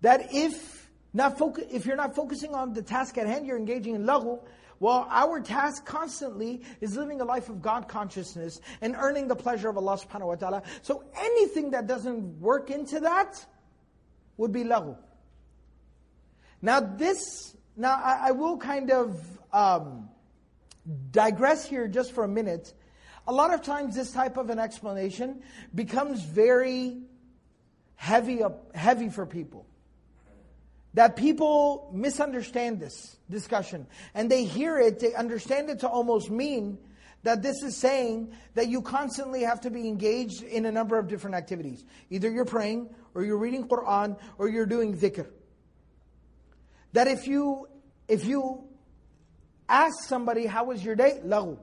That if not focus, if you're not focusing on the task at hand, you're engaging in laghw. Well, our task constantly is living a life of God consciousness and earning the pleasure of Allah subhanahu wa ta'ala. So anything that doesn't work into that would be laghw. Now this, now I, I will kind of um, digress here just for a minute. A lot of times this type of an explanation becomes very heavy, heavy for people that people misunderstand this discussion and they hear it, they understand it to almost mean that this is saying that you constantly have to be engaged in a number of different activities. Either you're praying, or you're reading Quran, or you're doing dhikr. That if you if you ask somebody how was your day, laghw.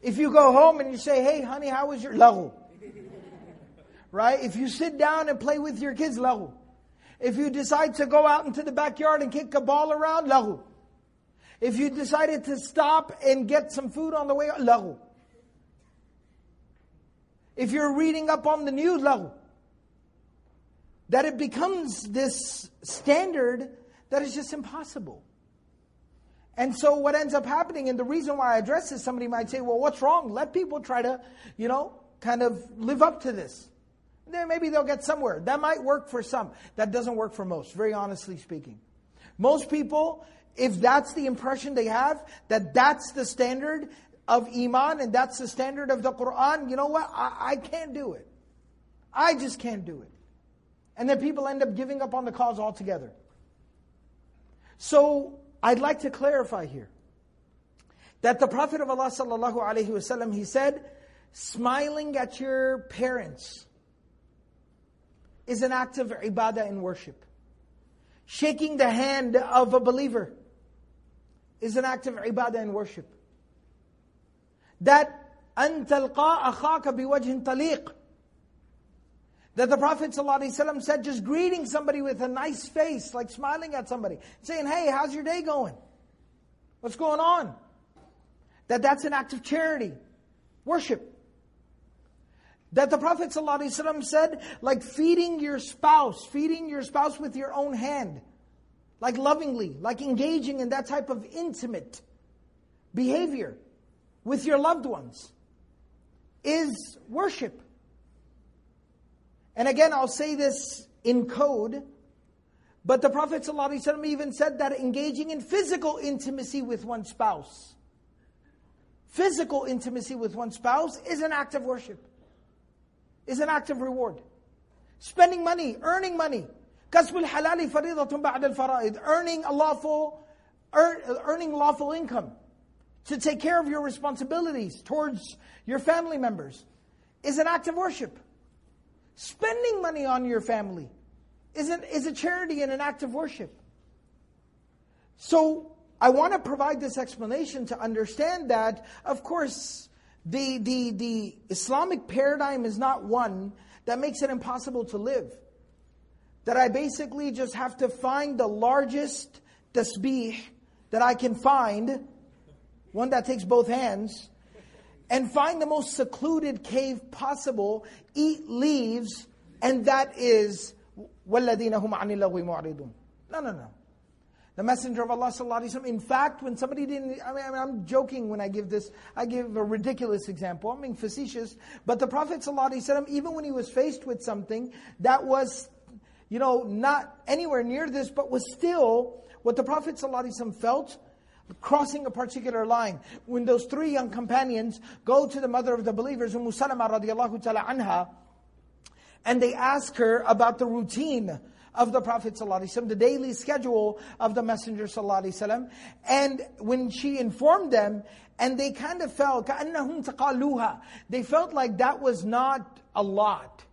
If you go home and you say, "Hey, honey, how was your laghw?" Right? If you sit down and play with your kids, laghw. If you decide to go out into the backyard and kick a ball around, laghw. If you decided to stop and get some food on the way, laghw. If you're reading up on the news, laghw. That it becomes this standard that is just impossible. And so what ends up happening, and the reason why I address this, somebody might say, well, what's wrong? Let people try to, you know, kind of live up to this. Then maybe they'll get somewhere. That might work for some. That doesn't work for most, very honestly speaking. Most people, if that's the impression they have, that that's the standard of Iman and that's the standard of the Quran, you know what? I, I can't do it. I just can't do it. And then people end up giving up on the cause altogether. So, I'd like to clarify here that the Prophet of Allah sallallahu alaihi wasallam he said, smiling at your parents is an act of ibadah and worship. Shaking the hand of a believer is an act of ibadah and worship. That أن تلقى أخاك بوجه طليق that the Prophet ﷺ said, just greeting somebody with a nice face, like smiling at somebody, saying, hey, how's your day going? What's going on? That that's an act of charity, worship. That the Prophet ﷺ said, like feeding your spouse, feeding your spouse with your own hand, like lovingly, like engaging in that type of intimate behavior with your loved ones, is worship. And again, I'll say this in code, but the Prophet ﷺ even said that engaging in physical intimacy with one spouse, physical intimacy with one spouse is an act of worship is an act of reward. Spending money, earning money. Kasbul halali faridatun ba'd al-fara'id. Earning a lawful, earn, earning lawful income. To take care of your responsibilities towards your family members is an act of worship. Spending money on your family is, an, is a charity and an act of worship. So, I want to provide this explanation to understand that, of course, the, the, the Islamic paradigm is not one that makes it impossible to live. That I basically just have to find the largest tasbih that I can find, one that takes both hands, and find the most secluded cave possible, eat leaves, and that is وَالَّذِينَ هُمْ عَنِ اللَّغْوِ مُعْرِضُونَ No, no, no. The Messenger of Allah sallallahu In fact, when somebody didn't, I mean, I am joking when I give this, I give a ridiculous example. I'm being facetious. But the Prophet sallallahu even when he was faced with something that was, you know, not anywhere near this, but was still what the Prophet sallallahu felt, crossing a particular line. When those three young companions go to the mother of the believers, Umm Salama radiallahu ta'ala anha, and they ask her about the routine of the Prophet ﷺ, the daily schedule of the Messenger ﷺ. And when she informed them, and they kind of felt, كَأَنَّهُمْ تَقَالُوهَا They felt like that was not a lot.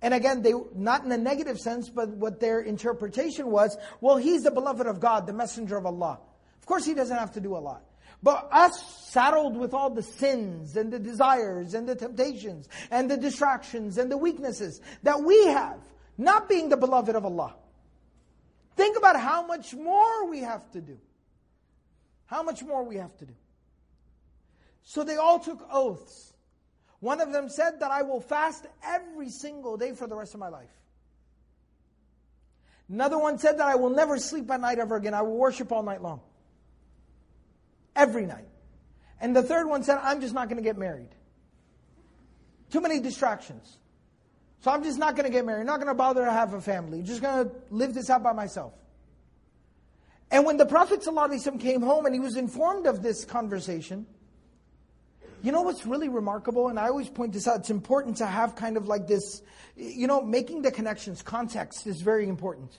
And again, they not in a negative sense, but what their interpretation was, well, he's the beloved of God, the messenger of Allah. Of course, he doesn't have to do a lot. But us saddled with all the sins and the desires and the temptations and the distractions and the weaknesses that we have, not being the beloved of Allah. Think about how much more we have to do. How much more we have to do. So they all took oaths. One of them said that I will fast every single day for the rest of my life. Another one said that I will never sleep at night ever again. I will worship all night long. Every night. And the third one said, I'm just not going to get married. Too many distractions. So I'm just not going to get married. I'm Not going to bother to have a family. I'm Just going to live this out by myself. And when the Prophet ﷺ came home and he was informed of this conversation, you know what's really remarkable? And I always point this out. It's important to have kind of like this, you know, making the connections. Context is very important.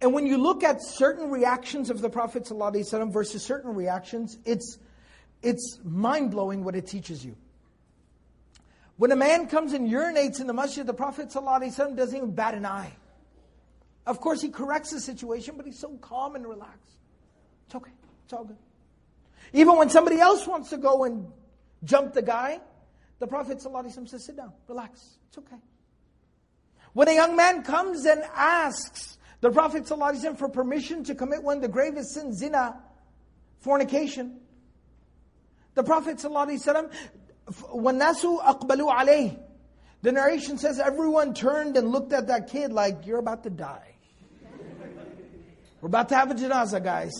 And when you look at certain reactions of the Prophet ﷺ versus certain reactions, it's, it's mind blowing what it teaches you. When a man comes and urinates in the masjid, the Prophet ﷺ doesn't even bat an eye. Of course, he corrects the situation, but he's so calm and relaxed. It's okay. It's all good. Even when somebody else wants to go and jump the guy, the Prophet ﷺ says, sit down, relax. It's okay. When a young man comes and asks the Prophet ﷺ for permission to commit one of the gravest sins, zina, fornication, the Prophet ﷺ وَالنَّاسُ أَقْبَلُوا عَلَيْهِ The narration says everyone turned and looked at that kid like, you're about to die. We're about to have a janazah, guys.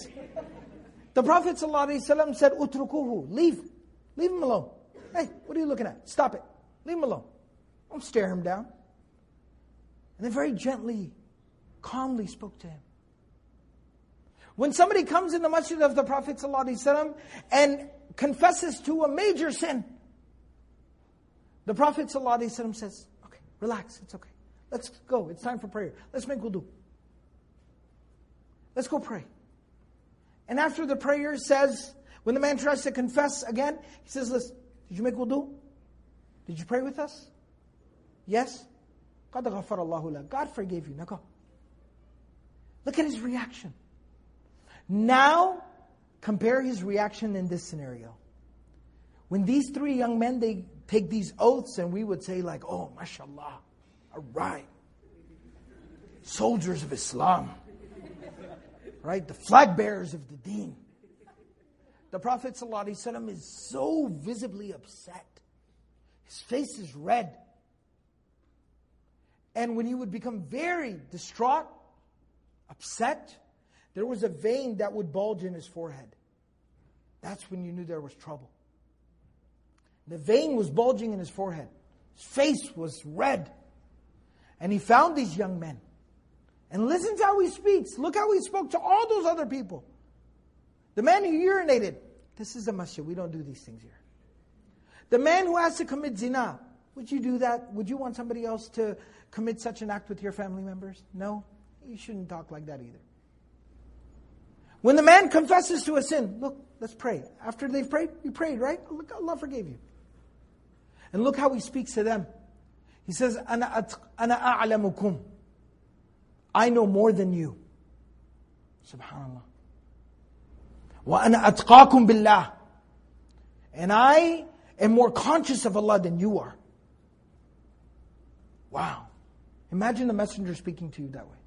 The Prophet ﷺ said, Utrukuhu, leave. Leave him alone. Hey, what are you looking at? Stop it. Leave him alone. Don't stare him down. And then very gently, calmly spoke to him. When somebody comes in the masjid of the Prophet ﷺ and confesses to a major sin, the Prophet ﷺ says, okay, relax, it's okay. Let's go, it's time for prayer. Let's make wudu. Let's go pray. And after the prayer says, when the man tries to confess again, he says, listen, did you make wudu? Did you pray with us? Yes? God forgave you. Now go. Look at his reaction. Now, compare his reaction in this scenario. When these three young men, they take these oaths and we would say like, oh, mashallah, all right. Soldiers of Islam. Right? The flag bearers of the deen. The Prophet ﷺ is so visibly upset. His face is red. And when he would become very distraught, upset, there was a vein that would bulge in his forehead. That's when you knew there was trouble. The vein was bulging in his forehead. His face was red. And he found these young men. And listen to how he speaks. Look how he spoke to all those other people. The man who urinated. This is a masjid. We don't do these things here. The man who has to commit zina. Would you do that? Would you want somebody else to commit such an act with your family members? No? You shouldn't talk like that either. When the man confesses to a sin, look, let's pray. After they've prayed, you prayed, right? Look, Allah forgave you. And look how he speaks to them. He says, أَنَا أَعْلَمُكُمْ I know more than you. Subhanallah. وَأَنَا أَتْقَاكُمْ بِاللَّهِ And I am more conscious of Allah than you are. Wow. Imagine the messenger speaking to you that way.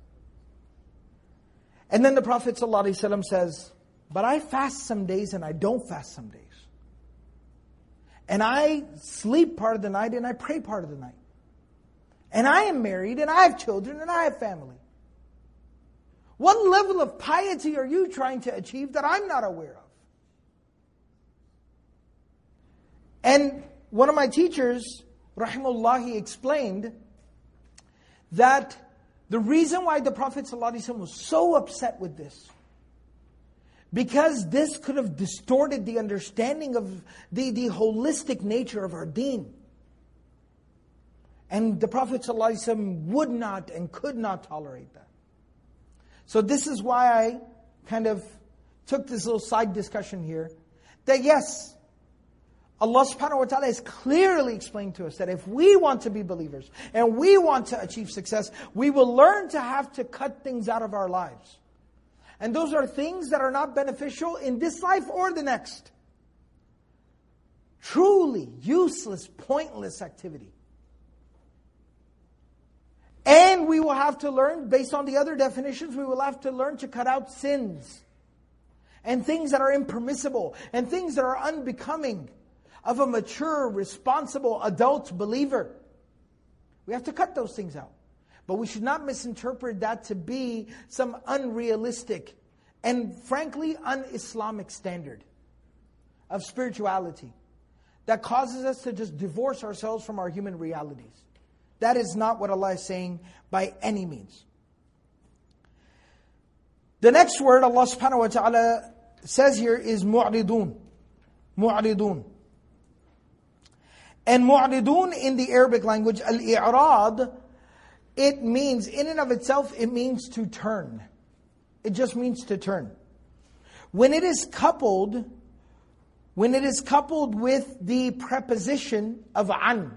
And then the Prophet ﷺ says, But I fast some days and I don't fast some days. And I sleep part of the night and I pray part of the night. And I am married and I have children and I have family. What level of piety are you trying to achieve that I'm not aware of? And one of my teachers, Rahimullah, he explained that the reason why the Prophet ﷺ was so upset with this, because this could have distorted the understanding of the, the holistic nature of our deen. And the Prophet ﷺ would not and could not tolerate that. So this is why I kind of took this little side discussion here. That yes, Allah subhanahu wa ta'ala has clearly explained to us that if we want to be believers and we want to achieve success, we will learn to have to cut things out of our lives. And those are things that are not beneficial in this life or the next. Truly useless, pointless activity. And we will have to learn, based on the other definitions, we will have to learn to cut out sins and things that are impermissible and things that are unbecoming of a mature, responsible adult believer. We have to cut those things out. But we should not misinterpret that to be some unrealistic and frankly un Islamic standard of spirituality that causes us to just divorce ourselves from our human realities. That is not what Allah is saying by any means. The next word Allah subhanahu wa ta'ala says here is mu'ridun. Mu'ridun. And mu'ridun in the Arabic language, al-i'rad, it means, in and of itself, it means to turn. It just means to turn. When it is coupled, when it is coupled with the preposition of an,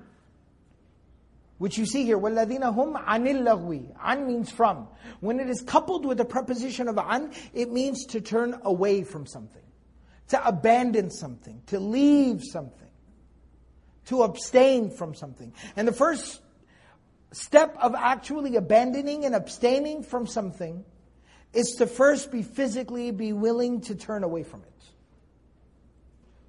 which you see here, وَالَّذِينَ هُمْ عَنِ اللَّغْوِ An means from. When it is coupled with the preposition of an, it means to turn away from something, to abandon something, to leave something, to abstain from something. And the first step of actually abandoning and abstaining from something is to first be physically be willing to turn away from it,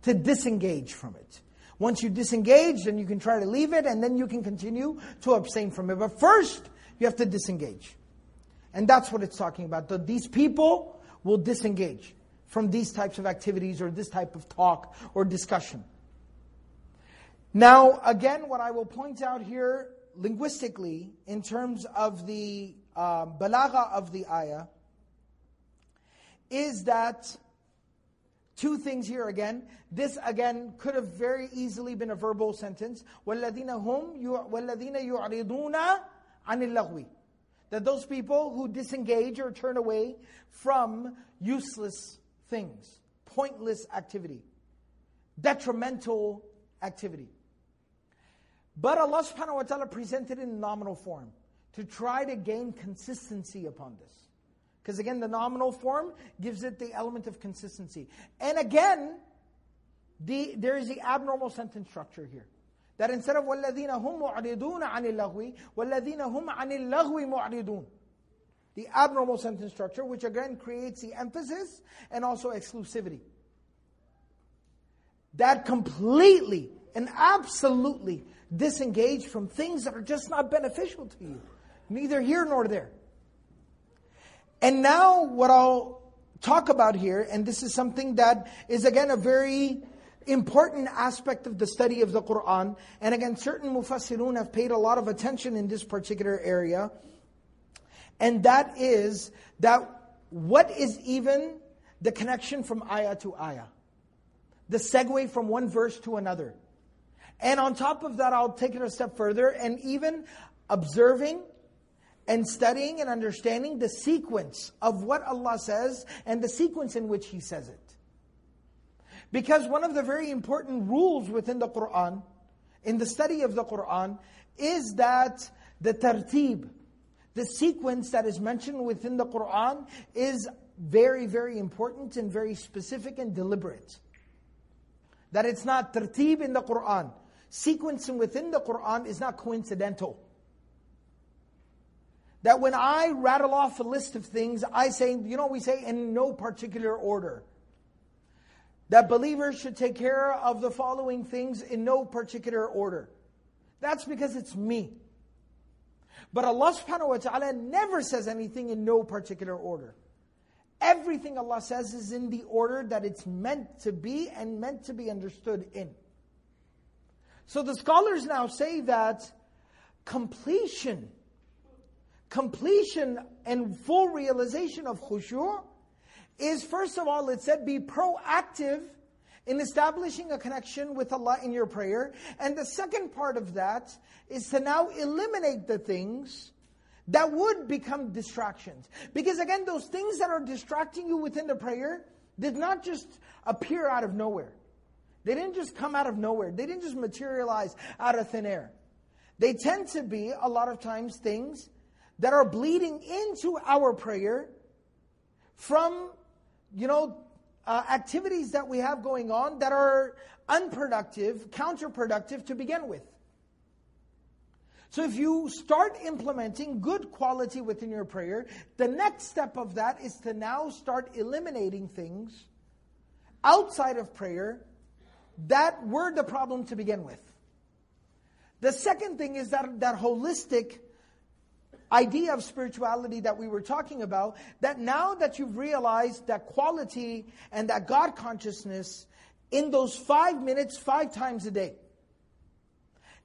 to disengage from it. Once you disengage, then you can try to leave it, and then you can continue to abstain from it. But first, you have to disengage. And that's what it's talking about. That these people will disengage from these types of activities or this type of talk or discussion. Now, again, what I will point out here linguistically, in terms of the uh, balagha of the ayah, is that Two things here again. This again could have very easily been a verbal sentence. وَالَّذِينَ هُمْ وَالَّذِينَ يُعْرِضُونَ عَنِ اللَّغْوِ That those people who disengage or turn away from useless things, pointless activity, detrimental activity. But Allah subhanahu wa ta'ala presented it in nominal form to try to gain consistency upon this. Because again, the nominal form gives it the element of consistency. And again, the, there is the abnormal sentence structure here. That instead of وَالَّذِينَ هُمْ مُعْرِضُونَ عَنِ اللَّغْوِ وَالَّذِينَ هُمْ عَنِ اللَّغْوِ مُعْرِضُونَ The abnormal sentence structure, which again creates the emphasis and also exclusivity. That completely and absolutely disengage from things that are just not beneficial to you. Neither here nor there. And now, what I'll talk about here, and this is something that is again a very important aspect of the study of the Quran. And again, certain mufassirun have paid a lot of attention in this particular area. And that is that what is even the connection from ayah to ayah? The segue from one verse to another. And on top of that, I'll take it a step further and even observing and studying and understanding the sequence of what Allah says and the sequence in which He says it. Because one of the very important rules within the Quran, in the study of the Quran, is that the tartib, the sequence that is mentioned within the Quran, is very, very important and very specific and deliberate. That it's not tartib in the Quran. Sequencing within the Quran is not coincidental. That when I rattle off a list of things, I say, you know, we say in no particular order. That believers should take care of the following things in no particular order. That's because it's me. But Allah subhanahu wa ta'ala never says anything in no particular order. Everything Allah says is in the order that it's meant to be and meant to be understood in. So the scholars now say that completion, completion and full realization of khushu' is first of all, it said be proactive in establishing a connection with Allah in your prayer. And the second part of that is to now eliminate the things that would become distractions. Because again, those things that are distracting you within the prayer did not just appear out of nowhere. They didn't just come out of nowhere. They didn't just materialize out of thin air. They tend to be, a lot of times, things that are bleeding into our prayer from, you know, uh, activities that we have going on that are unproductive, counterproductive to begin with. So if you start implementing good quality within your prayer, the next step of that is to now start eliminating things outside of prayer that were the problem to begin with. The second thing is that, that holistic idea of spirituality that we were talking about, that now that you've realized that quality and that God consciousness in those five minutes, five times a day,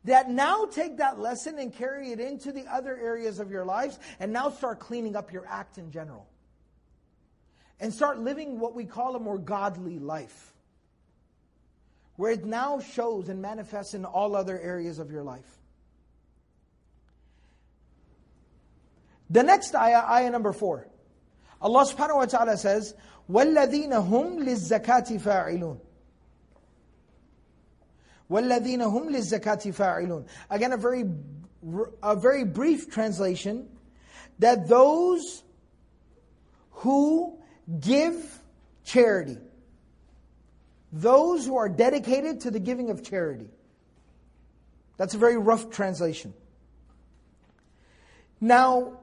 that now take that lesson and carry it into the other areas of your lives and now start cleaning up your act in general. And start living what we call a more godly life where it now shows and manifests in all other areas of your life. The next ayah, ayah number four. Allah subhanahu wa ta'ala says, وَالَّذِينَ هُمْ لِلزَّكَاةِ فَاعِلُونَ وَالَّذِينَ هُمْ لِلزَّكَاةِ فَاعِلُونَ Again, a very, a very brief translation, that those who give charity those who are dedicated to the giving of charity. That's a very rough translation. Now,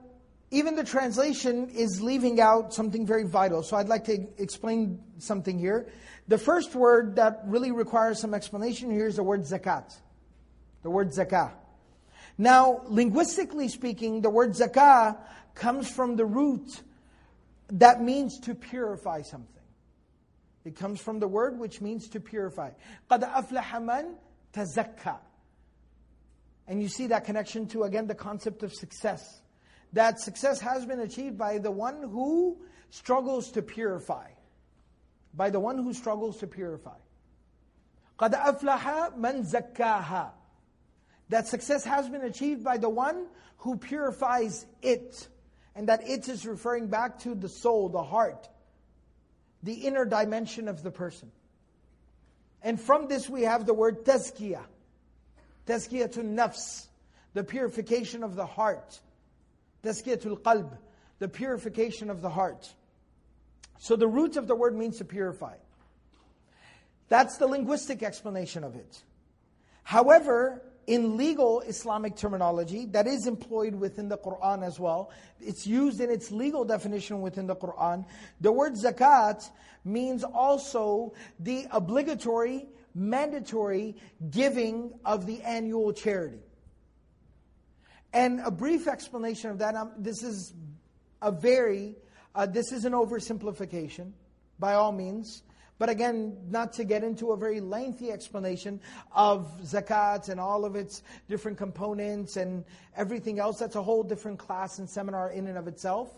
even the translation is leaving out something very vital. So I'd like to explain something here. The first word that really requires some explanation here is the word zakat. The word zakah. Now, linguistically speaking, the word zakah comes from the root that means to purify something. It comes from the word which means to purify. قَدْ أَفْلَحَ مَنْ تَزَكَّى And you see that connection to, again, the concept of success that success has been achieved by the one who struggles to purify. By the one who struggles to purify. قَدْ أَفْلَحَ مَنْ زَكَّاهَا That success has been achieved by the one who purifies it. And that it is referring back to the soul, the heart, the inner dimension of the person. And from this we have the word tazkiyah. Tazkiyah to nafs, the purification of the heart. Tazkiyatul qalb, the purification of the heart. So the root of the word means to purify. That's the linguistic explanation of it. However, in legal Islamic terminology, that is employed within the Quran as well, it's used in its legal definition within the Quran. The word zakat means also the obligatory, mandatory giving of the annual charity. And a brief explanation of that, um, this is a very, uh, this is an oversimplification, by all means. But again, not to get into a very lengthy explanation of zakat and all of its different components and everything else. That's a whole different class and seminar in and of itself.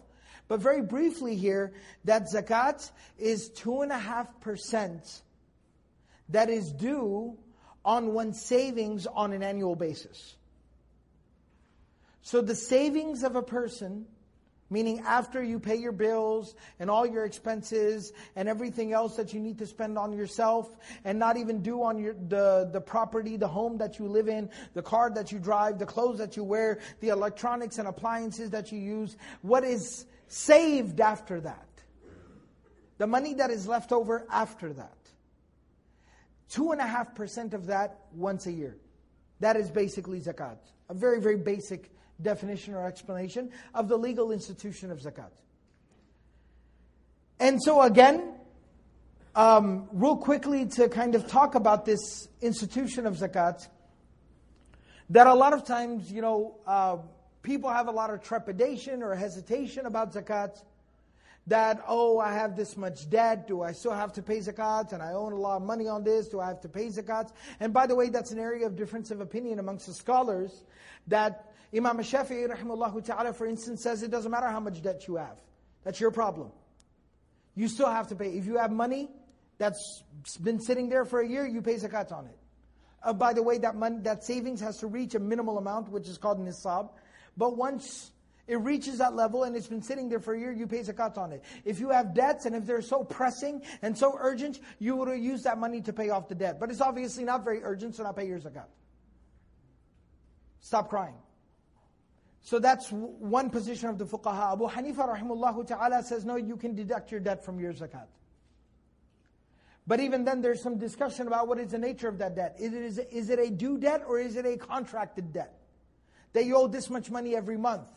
But very briefly here, that zakat is 2.5% that is due on one's savings on an annual basis. So the savings of a person, meaning after you pay your bills and all your expenses and everything else that you need to spend on yourself and not even due on your, the, the property, the home that you live in, the car that you drive, the clothes that you wear, the electronics and appliances that you use, what is saved after that? The money that is left over after that. Two and a half percent of that once a year. That is basically zakat. A very, very basic definition or explanation of the legal institution of zakat. And so again, um, real quickly to kind of talk about this institution of zakat, that a lot of times, you know, uh, people have a lot of trepidation or hesitation about zakat. That, oh, I have this much debt. Do I still have to pay zakat? And I own a lot of money on this. Do I have to pay zakat? And by the way, that's an area of difference of opinion amongst the scholars. That Imam Shafi'i, rahimahullah ta'ala, for instance, says it doesn't matter how much debt you have. That's your problem. You still have to pay. If you have money that's been sitting there for a year, you pay zakat on it. Uh, by the way, that money, that savings has to reach a minimal amount, which is called nisab. But once it reaches that level and it's been sitting there for a year, you pay zakat on it. If you have debts and if they're so pressing and so urgent, you would use that money to pay off the debt. But it's obviously not very urgent, so not pay your zakat. Stop crying. So that's one position of the fuqaha. Abu Hanifa rahimullah ta'ala says, no, you can deduct your debt from your zakat. But even then, there's some discussion about what is the nature of that debt. Is it, is, it, is it a due debt or is it a contracted debt? That you owe this much money every month.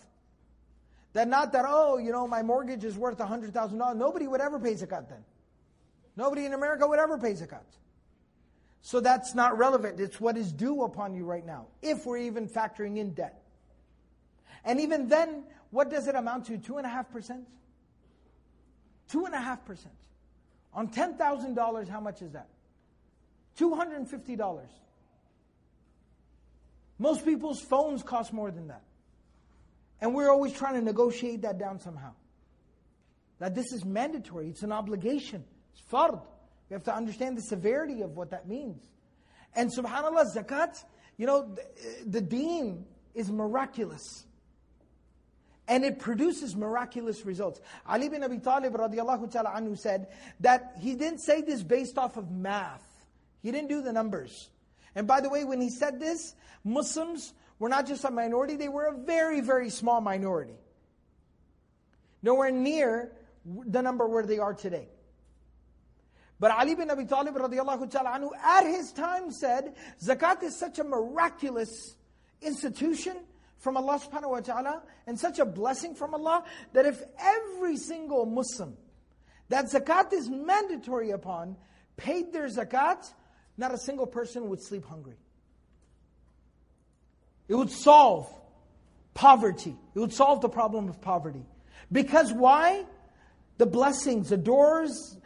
That not that, oh, you know, my mortgage is worth $100,000. Nobody would ever pay zakat then. Nobody in America would ever pay zakat. So that's not relevant. It's what is due upon you right now, if we're even factoring in debt. And even then, what does it amount to? Two and a half percent? Two and a half percent. On $10,000, how much is that? $250. Most people's phones cost more than that. And we're always trying to negotiate that down somehow. That this is mandatory, it's an obligation, it's fard. We have to understand the severity of what that means. And subhanAllah, zakat, you know, the, the deen is miraculous and it produces miraculous results. Ali bin Abi Talib radiallahu ta'ala anhu said that he didn't say this based off of math. He didn't do the numbers. And by the way, when he said this, Muslims were not just a minority, they were a very, very small minority. Nowhere near the number where they are today. But Ali bin Abi Talib radiallahu ta'ala anhu at his time said, Zakat is such a miraculous institution from Allah subhanahu wa ta'ala and such a blessing from Allah that if every single Muslim that zakat is mandatory upon paid their zakat, not a single person would sleep hungry. It would solve poverty. It would solve the problem of poverty. Because why? The blessings, the doors,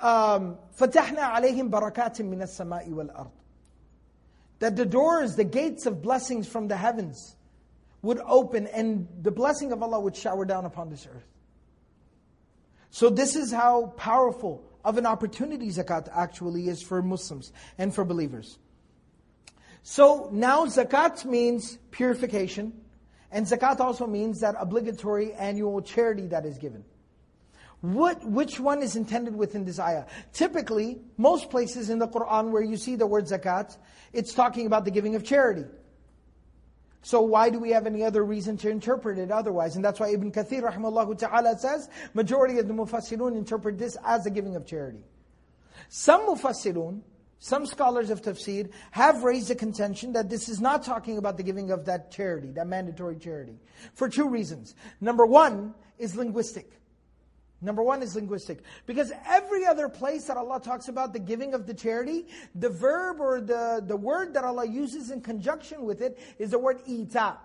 um, فَتَحْنَا عَلَيْهِمْ بَرَكَاتٍ مِّنَ السَّمَاءِ وَالْأَرْضِ That the doors, the gates of blessings from the heavens, would open and the blessing of Allah would shower down upon this earth. So this is how powerful of an opportunity zakat actually is for Muslims and for believers. So now zakat means purification, and zakat also means that obligatory annual charity that is given. What, which one is intended within this ayah? Typically, most places in the Quran where you see the word zakat, it's talking about the giving of charity. So why do we have any other reason to interpret it otherwise? And that's why Ibn Kathir rahimahullah ta'ala says, majority of the mufassirun interpret this as a giving of charity. Some mufassirun, some scholars of tafsir, have raised a contention that this is not talking about the giving of that charity, that mandatory charity. For two reasons. Number one is linguistic. Number one is linguistic. Because every other place that Allah talks about the giving of the charity, the verb or the, the word that Allah uses in conjunction with it is the word ita.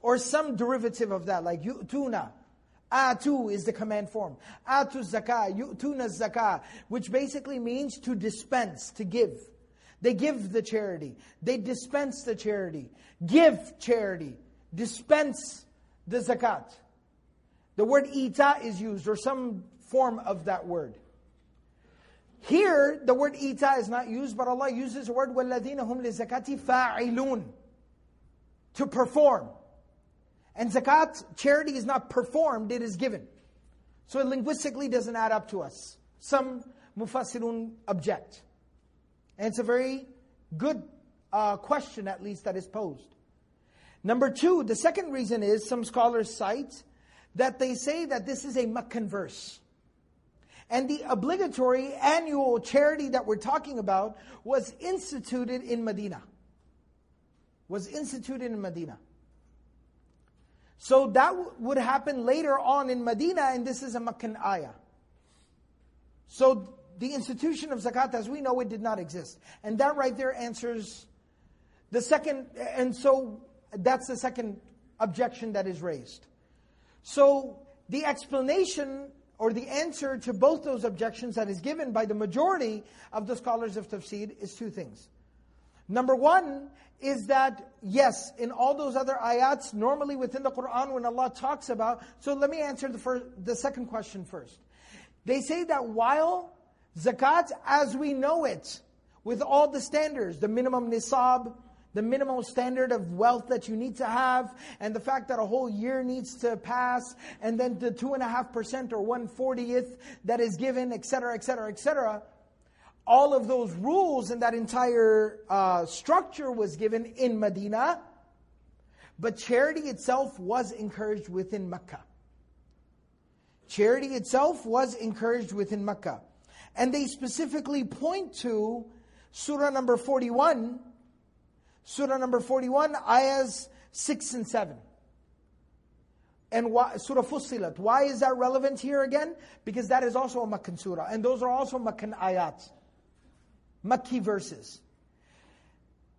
Or some derivative of that, like yu'tuna. Atu is the command form. Atu zakah, yu'tuna zakah, which basically means to dispense, to give. They give the charity. They dispense the charity. Give charity. Dispense the zakat. The word ita is used, or some form of that word. Here, the word ita is not used, but Allah uses the word وَالَّذِينَ هُمْ لِزَكَاتِ فَاعِلُونَ To perform. And zakat, charity is not performed, it is given. So it linguistically doesn't add up to us. Some mufassirun object. And it's a very good uh, question, at least, that is posed. Number two, the second reason is some scholars cite that they say that this is a Meccan verse. And the obligatory annual charity that we're talking about was instituted in Medina. Was instituted in Medina. So that w- would happen later on in Medina, and this is a Meccan ayah. So the institution of zakat, as we know it, did not exist. And that right there answers the second, and so that's the second objection that is raised. So the explanation or the answer to both those objections that is given by the majority of the scholars of tafsir is two things. Number one is that, yes, in all those other ayats, normally within the Quran, when Allah talks about, so let me answer the, first, the second question first. They say that while zakat, as we know it, with all the standards, the minimum nisab, the minimum standard of wealth that you need to have, and the fact that a whole year needs to pass, and then the 2.5% or 140th that is given, etc., etc., etc. All of those rules and that entire uh, structure was given in Medina, but charity itself was encouraged within Mecca. Charity itself was encouraged within Mecca. And they specifically point to Surah number 41, Surah number 41, ayahs 6 and 7. And why, Surah Fussilat. Why is that relevant here again? Because that is also a Makkan surah. And those are also Makkan ayat. Makki verses.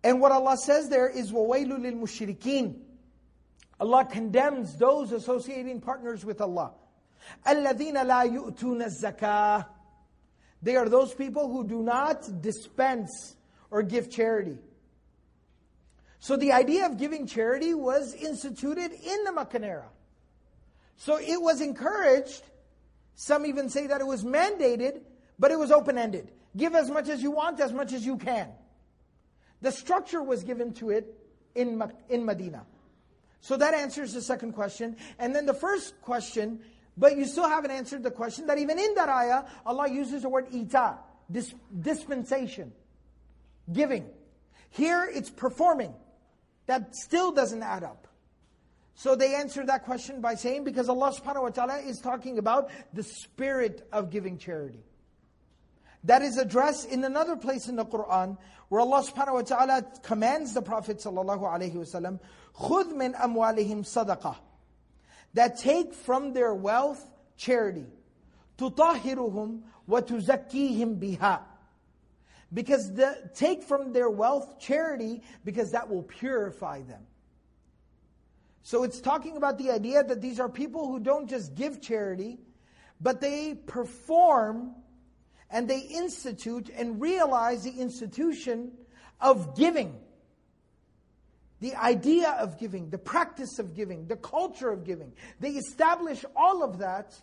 And what Allah says there is, وَوَيْلُ لِلْمُشْرِكِينَ Allah condemns those associating partners with Allah. الَّذِينَ لَا يُؤْتُونَ الزَّكَاةِ They are those people who do not dispense or give charity. So the idea of giving charity was instituted in the Meccan era. So it was encouraged. Some even say that it was mandated, but it was open-ended. Give as much as you want, as much as you can. The structure was given to it in, in Medina. So that answers the second question. And then the first question, but you still haven't answered the question that even in that ayah, Allah uses the word ita, dis, dispensation, giving. Here it's performing. That still doesn't add up. So they answer that question by saying, because Allah subhanahu wa ta'ala is talking about the spirit of giving charity. That is addressed in another place in the Quran where Allah subhanahu wa ta'ala commands the Prophet sallallahu alayhi wasallam, خُذْ مِنْ أَمْوَالِهِمْ صَدَقَةً That take from their wealth charity. تُطَهِّرُهُمْ وَتُزَكِّيهِمْ بِهَا because the, take from their wealth charity, because that will purify them. So it's talking about the idea that these are people who don't just give charity, but they perform and they institute and realize the institution of giving. The idea of giving, the practice of giving, the culture of giving. They establish all of that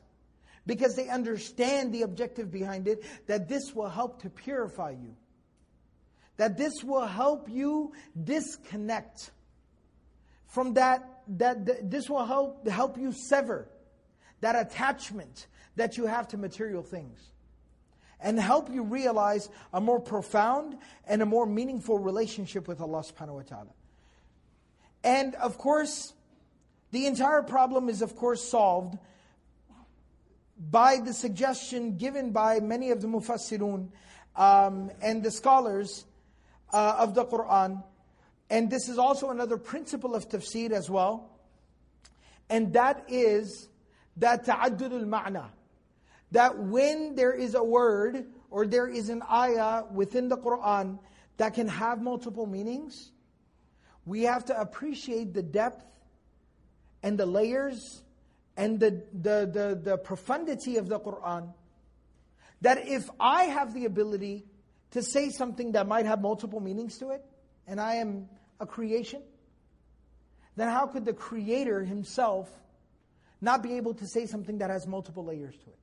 because they understand the objective behind it, that this will help to purify you. That this will help you disconnect from that, that, this will help, help you sever that attachment that you have to material things. And help you realize a more profound and a more meaningful relationship with Allah subhanahu wa ta'ala. And of course, the entire problem is of course solved by the suggestion given by many of the mufassirun um, and the scholars uh, of the Quran. And this is also another principle of tafsir as well. And that is that ta'addudul ma'na. That when there is a word or there is an ayah within the Quran that can have multiple meanings, we have to appreciate the depth and the layers and the, the, the, the profundity of the Quran. That if I have the ability to say something that might have multiple meanings to it, and I am a creation, then how could the Creator Himself not be able to say something that has multiple layers to it?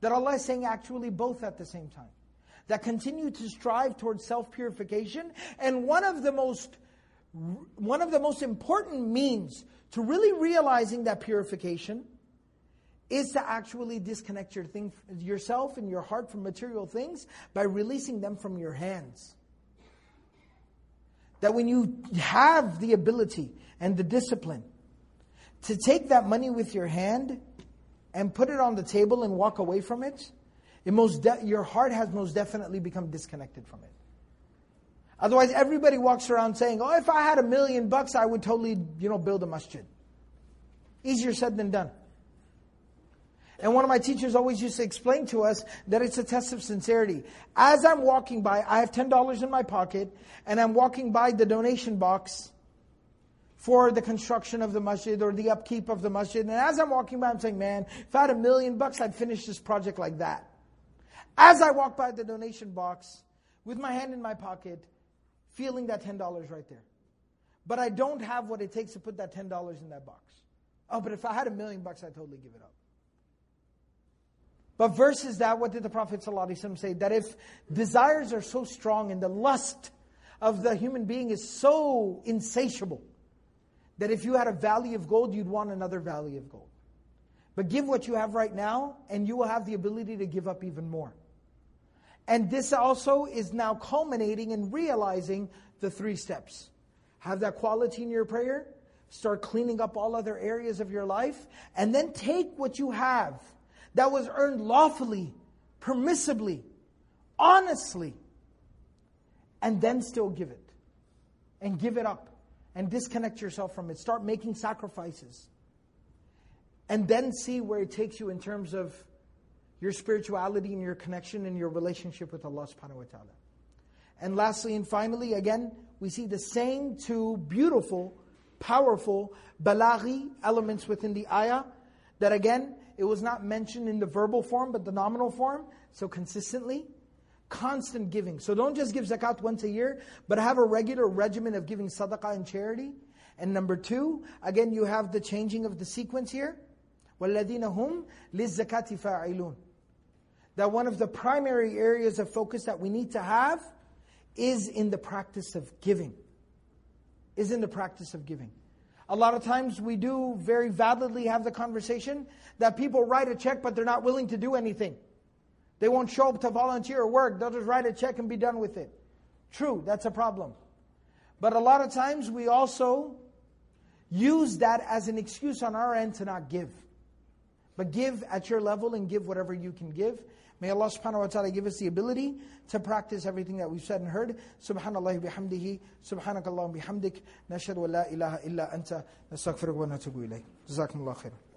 That Allah is saying actually both at the same time. That continue to strive towards self-purification, and one of the most one of the most important means to really realizing that purification is to actually disconnect your thing, yourself and your heart from material things by releasing them from your hands. That when you have the ability and the discipline to take that money with your hand and put it on the table and walk away from it, it most de- your heart has most definitely become disconnected from it. Otherwise, everybody walks around saying, "Oh, if I had a million bucks, I would totally, you know, build a masjid." Easier said than done. And one of my teachers always used to explain to us that it's a test of sincerity. As I'm walking by, I have $10 in my pocket, and I'm walking by the donation box for the construction of the masjid or the upkeep of the masjid. And as I'm walking by, I'm saying, man, if I had a million bucks, I'd finish this project like that. As I walk by the donation box, with my hand in my pocket, feeling that $10 right there. But I don't have what it takes to put that $10 in that box. Oh, but if I had a million bucks, I'd totally give it up. But versus that, what did the Prophet ﷺ say? That if desires are so strong and the lust of the human being is so insatiable, that if you had a valley of gold, you'd want another valley of gold. But give what you have right now, and you will have the ability to give up even more. And this also is now culminating in realizing the three steps. Have that quality in your prayer, start cleaning up all other areas of your life, and then take what you have that was earned lawfully, permissibly, honestly, and then still give it. And give it up. And disconnect yourself from it. Start making sacrifices. And then see where it takes you in terms of your spirituality and your connection and your relationship with Allah subhanahu wa ta'ala. And lastly and finally, again, we see the same two beautiful, powerful balaghi elements within the ayah that again, it was not mentioned in the verbal form but the nominal form, so consistently. Constant giving. So don't just give zakat once a year, but have a regular regimen of giving sadaqah and charity. And number two, again you have the changing of the sequence here. وَالَّذِينَ هُمْ لِلزَّكَاةِ فَاعِلُونَ that one of the primary areas of focus that we need to have is in the practice of giving. Is in the practice of giving. A lot of times we do very validly have the conversation that people write a check but they're not willing to do anything. They won't show up to volunteer or work. They'll just write a check and be done with it. True, that's a problem. But a lot of times we also use that as an excuse on our end to not give. But give at your level and give whatever you can give. May Allah subhanahu wa ta'ala give us the ability to practice everything that we've said and heard. Subhanallah bihamdihi, subhanakallah bihamdik, nashadu wa la ilaha illa anta, nastaghfiruka wa natubu ilayh. Jazakumullah khairan.